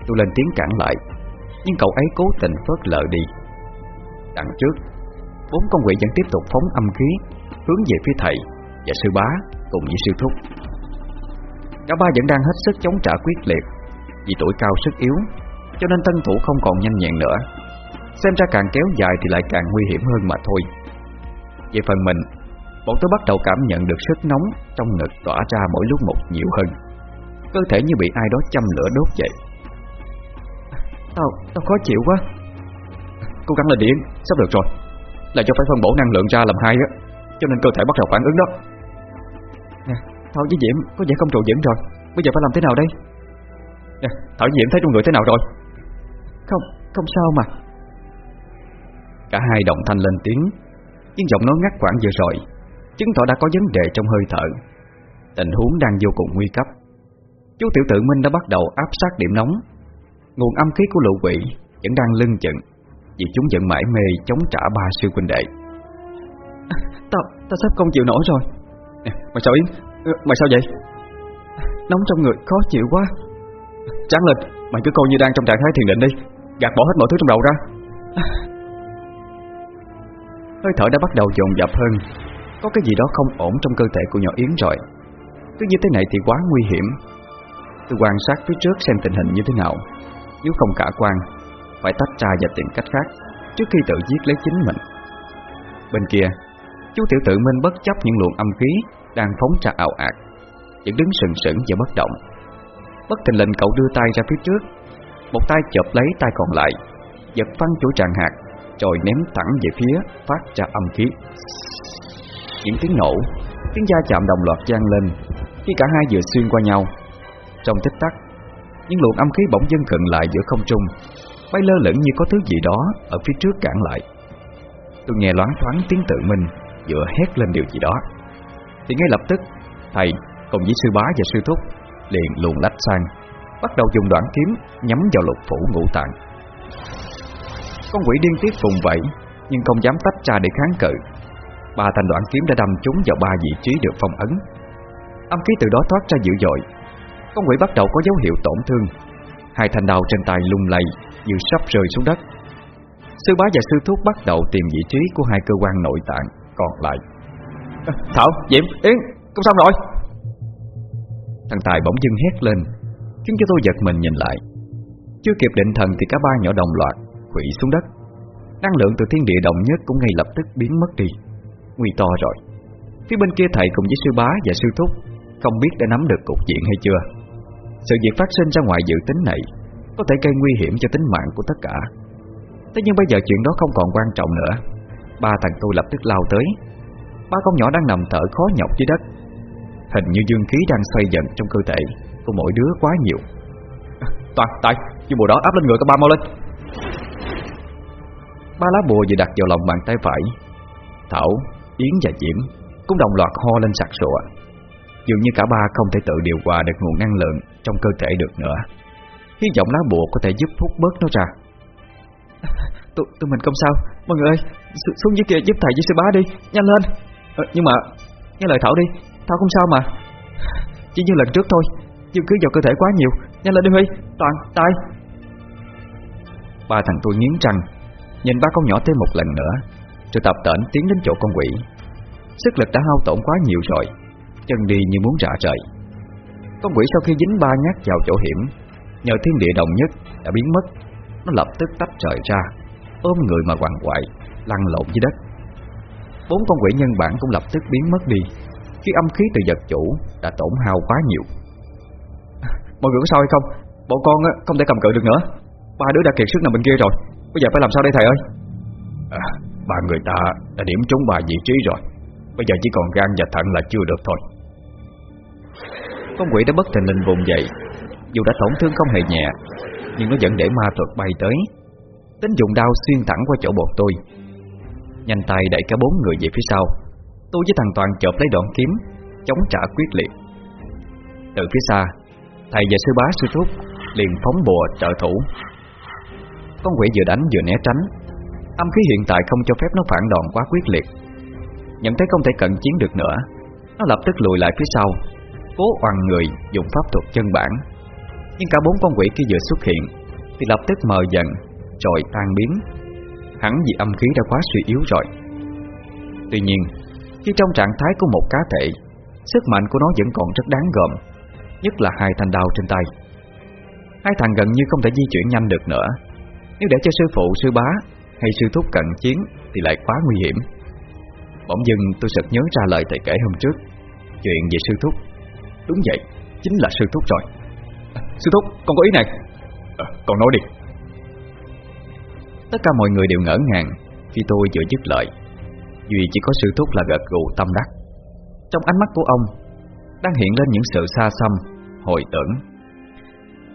Tôi lên tiếng cản lại Nhưng cậu ấy cố tình phớt lờ đi. Đằng trước Bốn con quỷ vẫn tiếp tục phóng âm khí Hướng về phía thầy Và sư bá cùng với sư thúc. Cả ba vẫn đang hết sức chống trả quyết liệt Vì tuổi cao sức yếu Cho nên tân thủ không còn nhanh nhẹn nữa. Xem ra càng kéo dài thì lại càng nguy hiểm hơn mà thôi. Về phần mình Bọn tôi bắt đầu cảm nhận được sức nóng Trong ngực tỏa ra mỗi lúc một nhiều hơn. Cơ thể như bị ai đó châm lửa đốt vậy. Tao, tao khó chịu quá. Cố gắng lên điện, sắp được rồi. Là cho phải phân bổ năng lượng ra làm hai á Cho nên cơ thể bắt đầu phản ứng đó. Nè, Thảo với Diễm có vẻ không trụ vững rồi. Bây giờ phải làm thế nào đây? Nè, Thảo với Diễm thấy trong người thế nào rồi? Không, không sao mà. Cả hai đồng thanh lên tiếng. Nhưng giọng nói ngắt quãng vừa rồi Chứng tỏ đã có vấn đề trong hơi thở. Tình huống đang vô cùng nguy cấp. Chú tiểu tự Minh đã bắt đầu áp sát điểm nóng. Nguồn âm khí của lũ quỷ Vẫn đang lưng chừng Vì chúng vẫn mãi mê chống trả ba sư huynh đệ. À, Tao, tao sắp không chịu nổi rồi. Mày sao Yến? Mày sao vậy? Nóng trong người khó chịu quá. Tráng lên Mày cứ coi như đang trong trạng thái thiền định đi. Gạt bỏ hết mọi thứ trong đầu ra. Hơi thở đã bắt đầu dồn dập hơn có cái gì đó không ổn trong cơ thể của nhỏ Yến rồi. Cứ như thế này thì quá nguy hiểm. Tôi quan sát phía trước xem tình hình như thế nào. Nếu không cả quan, Phải tách ra và tìm cách khác Trước khi tự giết lấy chính mình. Bên kia, Chú tiểu tự minh bất chấp những luồng âm khí Đang phóng ra ảo ạt, Vẫn đứng sừng sững và bất động. Bất tình lệnh cậu đưa tay ra phía trước. Một tay chộp lấy tay còn lại, Giật phăng chỗ tràn hạt, Rồi ném thẳng về phía Phát ra âm khí. Những tiếng nổ. Tiếng da chạm đồng loạt gian lên, Khi cả hai vừa xuyên qua nhau. Trong tích tắc, Những luồng âm khí bỗng dưng khựng lại giữa không trung, Bay lơ lửng như có thứ gì đó Ở phía trước cản lại. Tôi nghe loáng thoáng tiếng tự mình, Vừa hét lên điều gì đó. Thì ngay lập tức, Thầy, cùng với sư bá và sư thúc, Liền luồn lách sang, Bắt đầu dùng đoạn kiếm nhắm vào lục phủ ngũ tạng. Con quỷ điên tiết vùng vẫy, Nhưng không dám tách ra để kháng cự. Ba thanh đoạn kiếm đã đâm trúng vào ba vị trí được phong ấn. Âm khí từ đó thoát ra dữ dội. Con quỷ bắt đầu có dấu hiệu tổn thương. Hai thanh đao trên tay lung lay Như sắp rơi xuống đất. Sư bá và sư thúc bắt đầu tìm vị trí Của hai cơ quan nội tạng còn lại. Thảo, Diễm, Yến, không xong rồi. Thằng Tài bỗng dưng hét lên Khiến cho tôi giật mình nhìn lại. Chưa kịp định thần thì cả ba nhỏ đồng loạt Quỷ xuống đất. Năng lượng từ thiên địa đồng nhất cũng ngay lập tức biến mất đi Nguy to rồi. Phía bên kia thầy cùng với sư bá và sư thúc Không biết đã nắm được cục diện hay chưa. Sự việc phát sinh ra ngoài dự tính này Có thể gây nguy hiểm cho tính mạng của tất cả. Thế nhưng bây giờ chuyện đó không còn quan trọng nữa. Ba thằng tôi lập tức lao tới. Ba con nhỏ đang nằm thở khó nhọc dưới đất. Hình như dương khí đang xoay dần trong cơ thể Của mỗi đứa quá nhiều. Toàn, tại, dùng bùa đó áp lên người cả ba mau lên. Ba lá bùa vừa đặt vào lòng bàn tay phải. Thảo, Yến và Diễm Cũng đồng loạt ho lên sặc sụa. Dường như cả ba không thể tự điều hòa được nguồn năng lượng Trong cơ thể được nữa. Hy vọng lá bùa có thể giúp hút bớt nó ra. Tụi, tụi mình không sao. Mọi người ơi su- Xuống dưới kia giúp thầy với sư bá đi. Nhanh lên. Ờ, Nhưng mà Nghe lời Thảo đi. Thảo không sao mà. Chỉ như lần trước thôi. Dương cứ vào cơ thể quá nhiều. Nhanh lên đi Huy. Toàn Tài Ba thằng tôi nghiến răng. Nhìn ba con nhỏ thêm một lần nữa rồi tập tễnh tiến đến chỗ con quỷ. Sức lực đã hao tổn quá nhiều rồi. Chân đi như muốn rã rời. Con quỷ sau khi dính ba nhát vào chỗ hiểm Nhờ thiên địa đồng nhất đã biến mất. Nó lập tức tách rời ra Ôm người mà quằn quại Lăn lộn dưới đất. Bốn con quỷ nhân bản cũng lập tức biến mất đi Khi âm khí từ vật chủ đã tổn hao quá nhiều. Mọi người có sao hay không? Bọn con không thể cầm cự được nữa. Ba đứa đã kiệt sức nằm bên kia rồi. Bây giờ phải làm sao đây thầy ơi? À, bà người ta đã điểm trúng bà vị trí rồi. Bây giờ chỉ còn gan và thận là chưa được thôi. Con quỷ đã bất thình lình vùng dậy. Dù đã tổn thương không hề nhẹ, Nhưng nó vẫn để ma thuật bay tới. Tính dùng đao xuyên thẳng qua chỗ bọn tôi. Nhanh tay đẩy cả bốn người về phía sau. Tôi với thằng Toàn chộp lấy đoạn kiếm, Chống trả quyết liệt. Từ phía xa, Thầy và sư bá sư thúc liền phóng bùa trợ thủ. Con quỷ vừa đánh vừa né tránh. Âm khí hiện tại không cho phép nó phản đòn quá quyết liệt. Nhận thấy không thể cận chiến được nữa Nó lập tức lùi lại phía sau Cố oằn người dùng pháp thuật chân bản. Nhưng cả bốn con quỷ kia vừa xuất hiện Thì lập tức mờ dần Rồi tan biến. Hẳn vì âm khí đã quá suy yếu rồi. Tuy nhiên Khi trong trạng thái của một cá thể Sức mạnh của nó vẫn còn rất đáng gờm Nhất là hai thanh đao trên tay. Hai thằng gần như không thể di chuyển nhanh được nữa. Nếu để cho sư phụ, sư bá hay sư thúc cận chiến Thì lại quá nguy hiểm. Bỗng dưng tôi sực nhớ ra lời thầy kể hôm trước Chuyện về sư thúc Đúng vậy, chính là sư thúc rồi. À, sư thúc con có ý này. À, Con nói đi. Tất cả mọi người đều ngỡ ngàng Khi tôi vừa dứt lời Duy chỉ có sư thúc là gật gù tâm đắc. Trong ánh mắt của ông Đang hiện lên những sự xa xăm Hồi tưởng.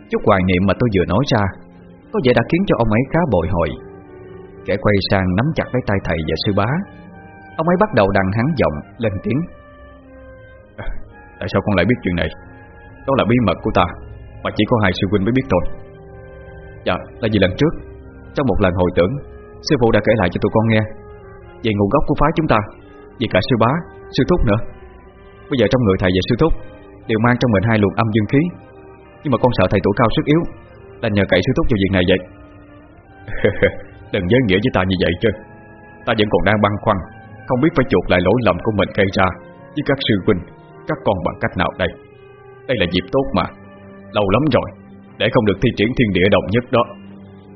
Chút hoài niệm mà tôi vừa nói ra Có vẻ đã khiến cho ông ấy khá bội hồi. Kẻ quay sang nắm chặt lấy tay thầy và sư bá. Ông ấy bắt đầu đằng hắn giọng lên tiếng. À, Tại sao con lại biết chuyện này? Đó là bí mật của ta Mà chỉ có hai sư huynh mới biết thôi. Dạ là vì lần trước Trong một lần hồi tưởng Sư phụ đã kể lại cho tụi con nghe Về nguồn gốc của phái chúng ta Về cả sư bá, sư thúc nữa. Bây giờ trong người thầy và sư thúc Đều mang trong mình hai luồng âm dương khí. Nhưng mà con sợ thầy tuổi cao sức yếu Là nhờ cậy sư thúc vào việc này vậy Đừng giới nghĩa với ta như vậy chứ. Ta vẫn còn đang băn khoăn Không biết phải chuộc lại lỗi lầm của mình gây ra Với các sư huynh Các con bằng cách nào đây. Đây là dịp tốt mà. Lâu lắm rồi Để không được thi triển thiên địa đồng nhất đó.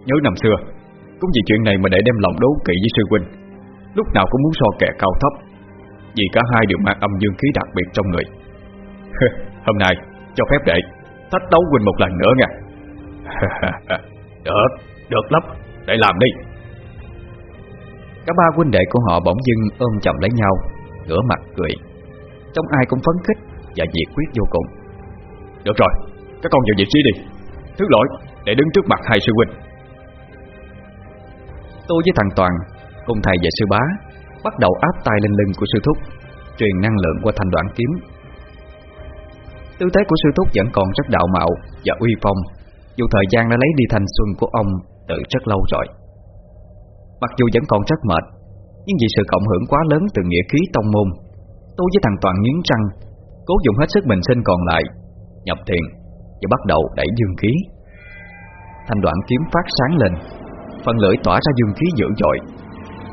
Nhớ năm xưa Cũng vì chuyện này mà để đem lòng đố kỵ với sư huynh. Lúc nào cũng muốn so kẻ cao thấp Vì cả hai đều mang âm dương khí đặc biệt trong người. Hôm nay cho phép đệ Thách đấu huynh một lần nữa nha Được, được lắm. Để làm đi. Cả ba huynh đệ của họ bỗng dưng ôm chầm lấy nhau Ngửa mặt cười. Trong ai cũng phấn khích và nhiệt quyết vô cùng. Được rồi, các con vào vị trí đi. Thứ lỗi, để đứng trước mặt hai sư huynh. Tôi với thằng Toàn Cùng thầy và sư bá Bắt đầu áp tay lên lưng của sư thúc Truyền năng lượng qua thanh đoạn kiếm. Tư thế của sư thúc vẫn còn rất đạo mạo Và uy phong. Dù thời gian đã lấy đi thanh xuân của ông từ rất lâu rồi. Mặc dù vẫn còn rất mệt, Nhưng vì sự cộng hưởng quá lớn từ nghĩa khí tông môn, Tôi với thằng Toàn nghiến răng, Cố dùng hết sức mình sinh còn lại, Nhập thiền Và bắt đầu đẩy dương khí. Thanh đoạn kiếm phát sáng lên, Phần lưỡi tỏa ra dương khí dữ dội.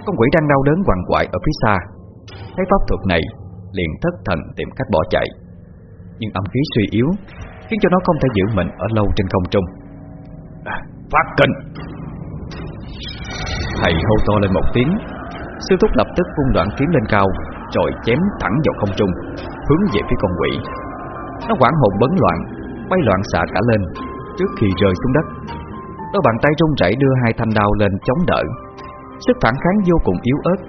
Con quỷ đang đau đớn quằn quại ở phía xa. Thấy pháp thuật này Liền thất thần tìm cách bỏ chạy. Nhưng âm khí suy yếu, Khiến cho nó không thể giữ mình ở lâu trên không trung. Phát kinh Thầy hô to lên một tiếng. Sư thúc lập tức vung đoạn kiếm lên cao Rồi chém thẳng vào không trung, Hướng về phía con quỷ. Nó quảng hồn bấn loạn, Bay loạn xạ cả lên, Trước khi rơi xuống đất. Đôi bàn tay run rẩy đưa hai thanh đao lên chống đỡ. Sức phản kháng vô cùng yếu ớt.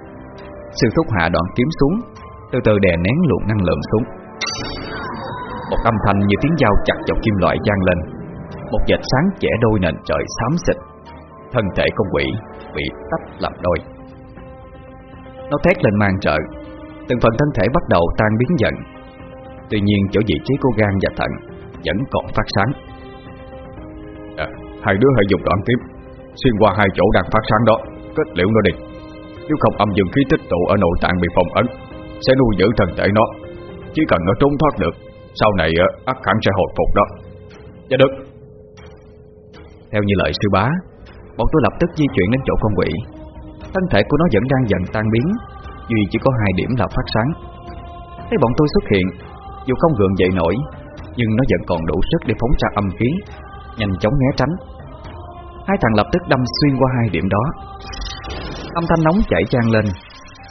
Sư thúc hạ đoạn kiếm xuống, Từ từ đè nén luồng năng lượng xuống. Một âm thanh như tiếng dao chặt vào kim loại gian lên. Một vệt sáng chẻ đôi nền trời xám xịt. Thân thể con quỷ bị tách làm đôi. Nó thét lên mang trợ Từng phần thân thể bắt đầu tan biến dần. Tuy nhiên chỗ vị trí của gan và thận Vẫn còn phát sáng. À, Hai đứa hãy dùng đoạn tiếp Xuyên qua hai chỗ đang phát sáng đó. Kết liễu nó đi. Nếu không âm dương khí tích tụ ở nội tạng bị phòng ấn Sẽ nuôi giữ thân thể nó. Chỉ cần nó trốn thoát được Sau này à, ắt hẳn sẽ hồi phục đó. Dạ được. Theo như lời sư bá, Bọn tôi lập tức di chuyển đến chỗ con quỷ. Thân thể của nó vẫn đang dần tan biến, Duy chỉ có hai điểm là phát sáng. Thấy bọn tôi xuất hiện, Dù không gượng dậy nổi, Nhưng nó vẫn còn đủ sức để phóng ra âm khí, Nhanh chóng né tránh. Hai thằng lập tức đâm xuyên qua hai điểm đó. Âm thanh nóng chảy trang lên.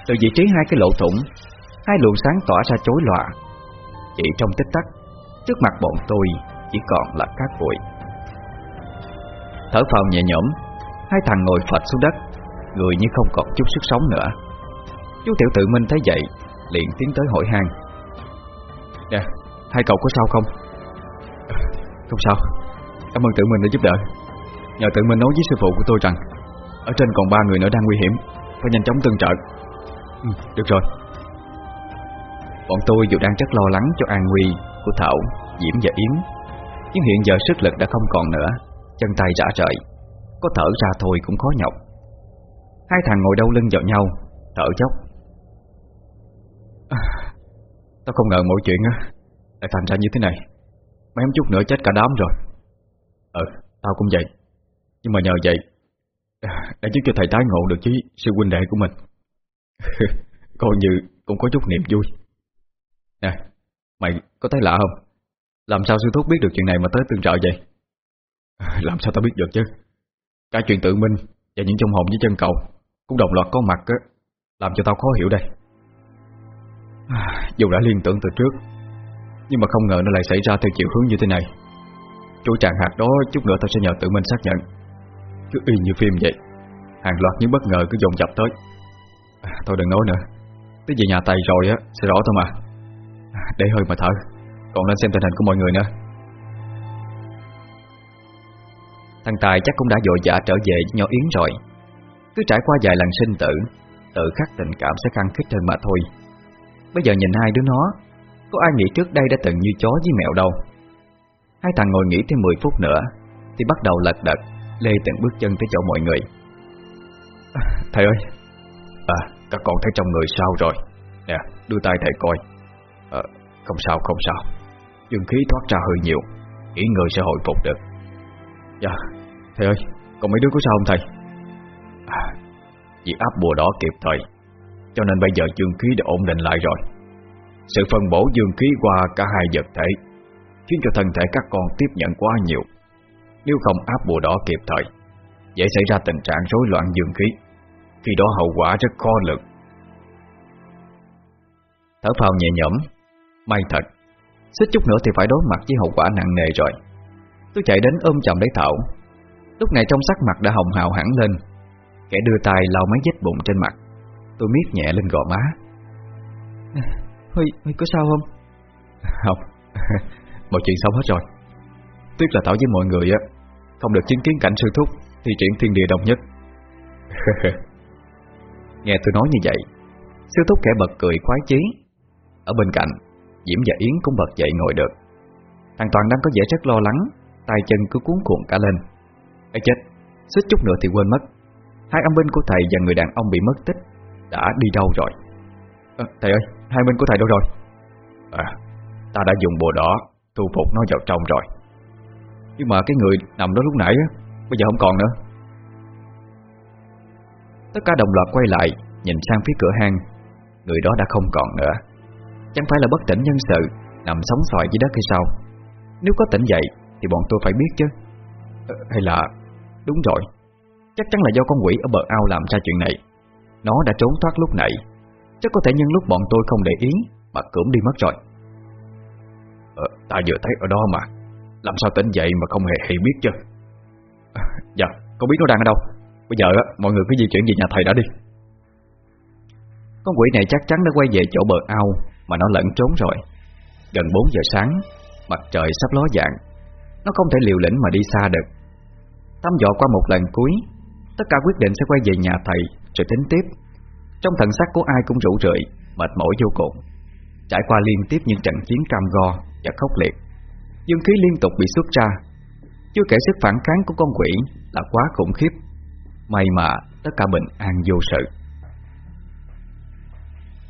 Từ vị trí hai cái lỗ thủng, Hai luồng sáng tỏa ra chối lọa Chỉ trong tích tắc, Trước mặt bọn tôi chỉ còn là cát bụi Thở phào nhẹ nhõm Hai thằng ngồi phật xuống đất Người như không còn chút sức sống nữa. Chú Tiểu Tự Minh thấy vậy Liền tiến tới hỏi han. Nè, hai cậu có sao không? Không sao. Cảm ơn Tự Minh đã giúp đỡ. Nhờ Tự Minh nói với sư phụ của tôi rằng Ở trên còn ba người nữa đang nguy hiểm Phải nhanh chóng tương trợ. Ừ, Được rồi. Bọn tôi dù đang rất lo lắng cho an nguy Của Thảo, Diễm và Yến Nhưng hiện giờ sức lực đã không còn nữa Chân tay rã rời. Có thở ra thôi cũng khó nhọc. Hai thằng ngồi đau lưng vào nhau Thở chốc. à, Tao không ngờ mọi chuyện á Lại thành ra như thế này. Mấy chút nữa chết cả đám rồi. Ừ, tao cũng vậy. Nhưng mà nhờ vậy à, Đã giúp cho thầy tái ngộ được với sư huynh đệ của mình. Coi như cũng có chút niềm vui. Nè, mày có thấy lạ không? Làm sao sư thúc biết được chuyện này mà tới tương trợ vậy? Làm sao tao biết được chứ? Cả chuyện tự minh và những trong hồn với chân cầu cũng đồng loạt có mặt á, làm cho tao khó hiểu đây. Dù đã liên tưởng từ trước, nhưng mà không ngờ nó lại xảy ra theo chiều hướng như thế này. Chỗ tràng hạt đó chút nữa tao sẽ nhờ tự minh xác nhận. Cứ y như phim vậy, hàng loạt những bất ngờ cứ dồn dập tới. À, thôi đừng nói nữa, tới về nhà tay rồi á sẽ rõ thôi mà. Để hơi mà thở, còn lên xem tình hình của mọi người nữa. Thằng Tài chắc cũng đã dội dã trở về nhỏ Yến rồi. Cứ trải qua vài lần sinh tử Tự khắc tình cảm sẽ khăng khích hơn mà thôi. Bây giờ nhìn hai đứa nó Có ai nghĩ trước đây đã từng như chó với mèo đâu? Hai thằng ngồi nghỉ thêm 10 phút nữa Thì bắt đầu lật đật Lê từng bước chân tới chỗ mọi người. À, Thầy ơi. À các con thấy trong người sao rồi? Nè đưa tay thầy coi. À, Không sao không sao. Dương khí thoát ra hơi nhiều Nghĩ người sẽ hồi phục được. Dạ. Thầy ơi Còn mấy đứa có sao không thầy? À, Vì áp bùa đó kịp thời Cho nên bây giờ dương khí đã ổn định lại rồi. Sự phân bổ dương khí qua cả hai vật thể Khiến cho thân thể các con tiếp nhận quá nhiều. Nếu không áp bùa đó kịp thời Dễ xảy ra tình trạng rối loạn dương khí. Khi đó hậu quả rất khó lường. Thở phào nhẹ nhõm. May thật Xích chút nữa thì phải đối mặt với hậu quả nặng nề rồi. Tôi chạy đến ôm chầm lấy Thảo. Lúc này trong sắc mặt đã hồng hào hẳn lên. Kẻ đưa tay lau mấy vết bụng trên mặt. Tôi miết nhẹ lên gò má. Huy, Huy có sao không? Không. Mọi chuyện xong hết rồi. Tiếc là Thảo với mọi người á Không được chứng kiến cảnh sư thúc Thi triển thiên địa đồng nhất. Nghe tôi nói như vậy Sư thúc kẻ bật cười khoái chí. Ở bên cạnh Diễm và Yến cũng bật dậy ngồi được. Thằng Toàn đang có vẻ rất lo lắng tay chân cứ cuốn cuộn cả lên ấy chết, Xích chút nữa thì quên mất. Hai âm binh của thầy và người đàn ông bị mất tích Đã đi đâu rồi? À, Thầy ơi, hai binh của thầy đâu rồi? À, ta đã dùng bùa đỏ Thu phục nó vào trong rồi. Nhưng mà cái người nằm đó lúc nãy á Bây giờ không còn nữa. Tất cả đồng loạt quay lại Nhìn sang phía cửa hang. Người đó đã không còn nữa. Chẳng phải là bất tỉnh nhân sự Nằm sóng xoài dưới đất hay sao? Nếu có tỉnh dậy thì bọn tôi phải biết chứ. Ờ, hay là Đúng rồi. Chắc chắn là do con quỷ ở bờ ao làm ra chuyện này. Nó đã trốn thoát lúc nãy Chắc có thể nhân lúc bọn tôi không để ý Mà cưỡng đi mất rồi. Ờ, Ta vừa thấy ở đó mà. Làm sao tỉnh dậy mà không hề hay biết chứ? À, Dạ Con biết nó đang ở đâu. Bây giờ á, mọi người cứ di chuyển về nhà thầy đã đi. Con quỷ này chắc chắn đã quay về chỗ bờ ao Mà nó lẫn trốn rồi. Gần 4 giờ sáng Mặt trời sắp ló dạng. Nó không thể liều lĩnh mà đi xa được. Thăm dò qua một lần cuối, Tất cả quyết định sẽ quay về nhà thầy Rồi tính tiếp. Trong thần sắc của ai cũng rủ rượi, Mệt mỏi vô cùng. Trải qua liên tiếp những trận chiến cam go Và khốc liệt, Dương khí liên tục bị xuất ra. Chưa kể sức phản kháng của con quỷ Là quá khủng khiếp. May mà tất cả bình an vô sự.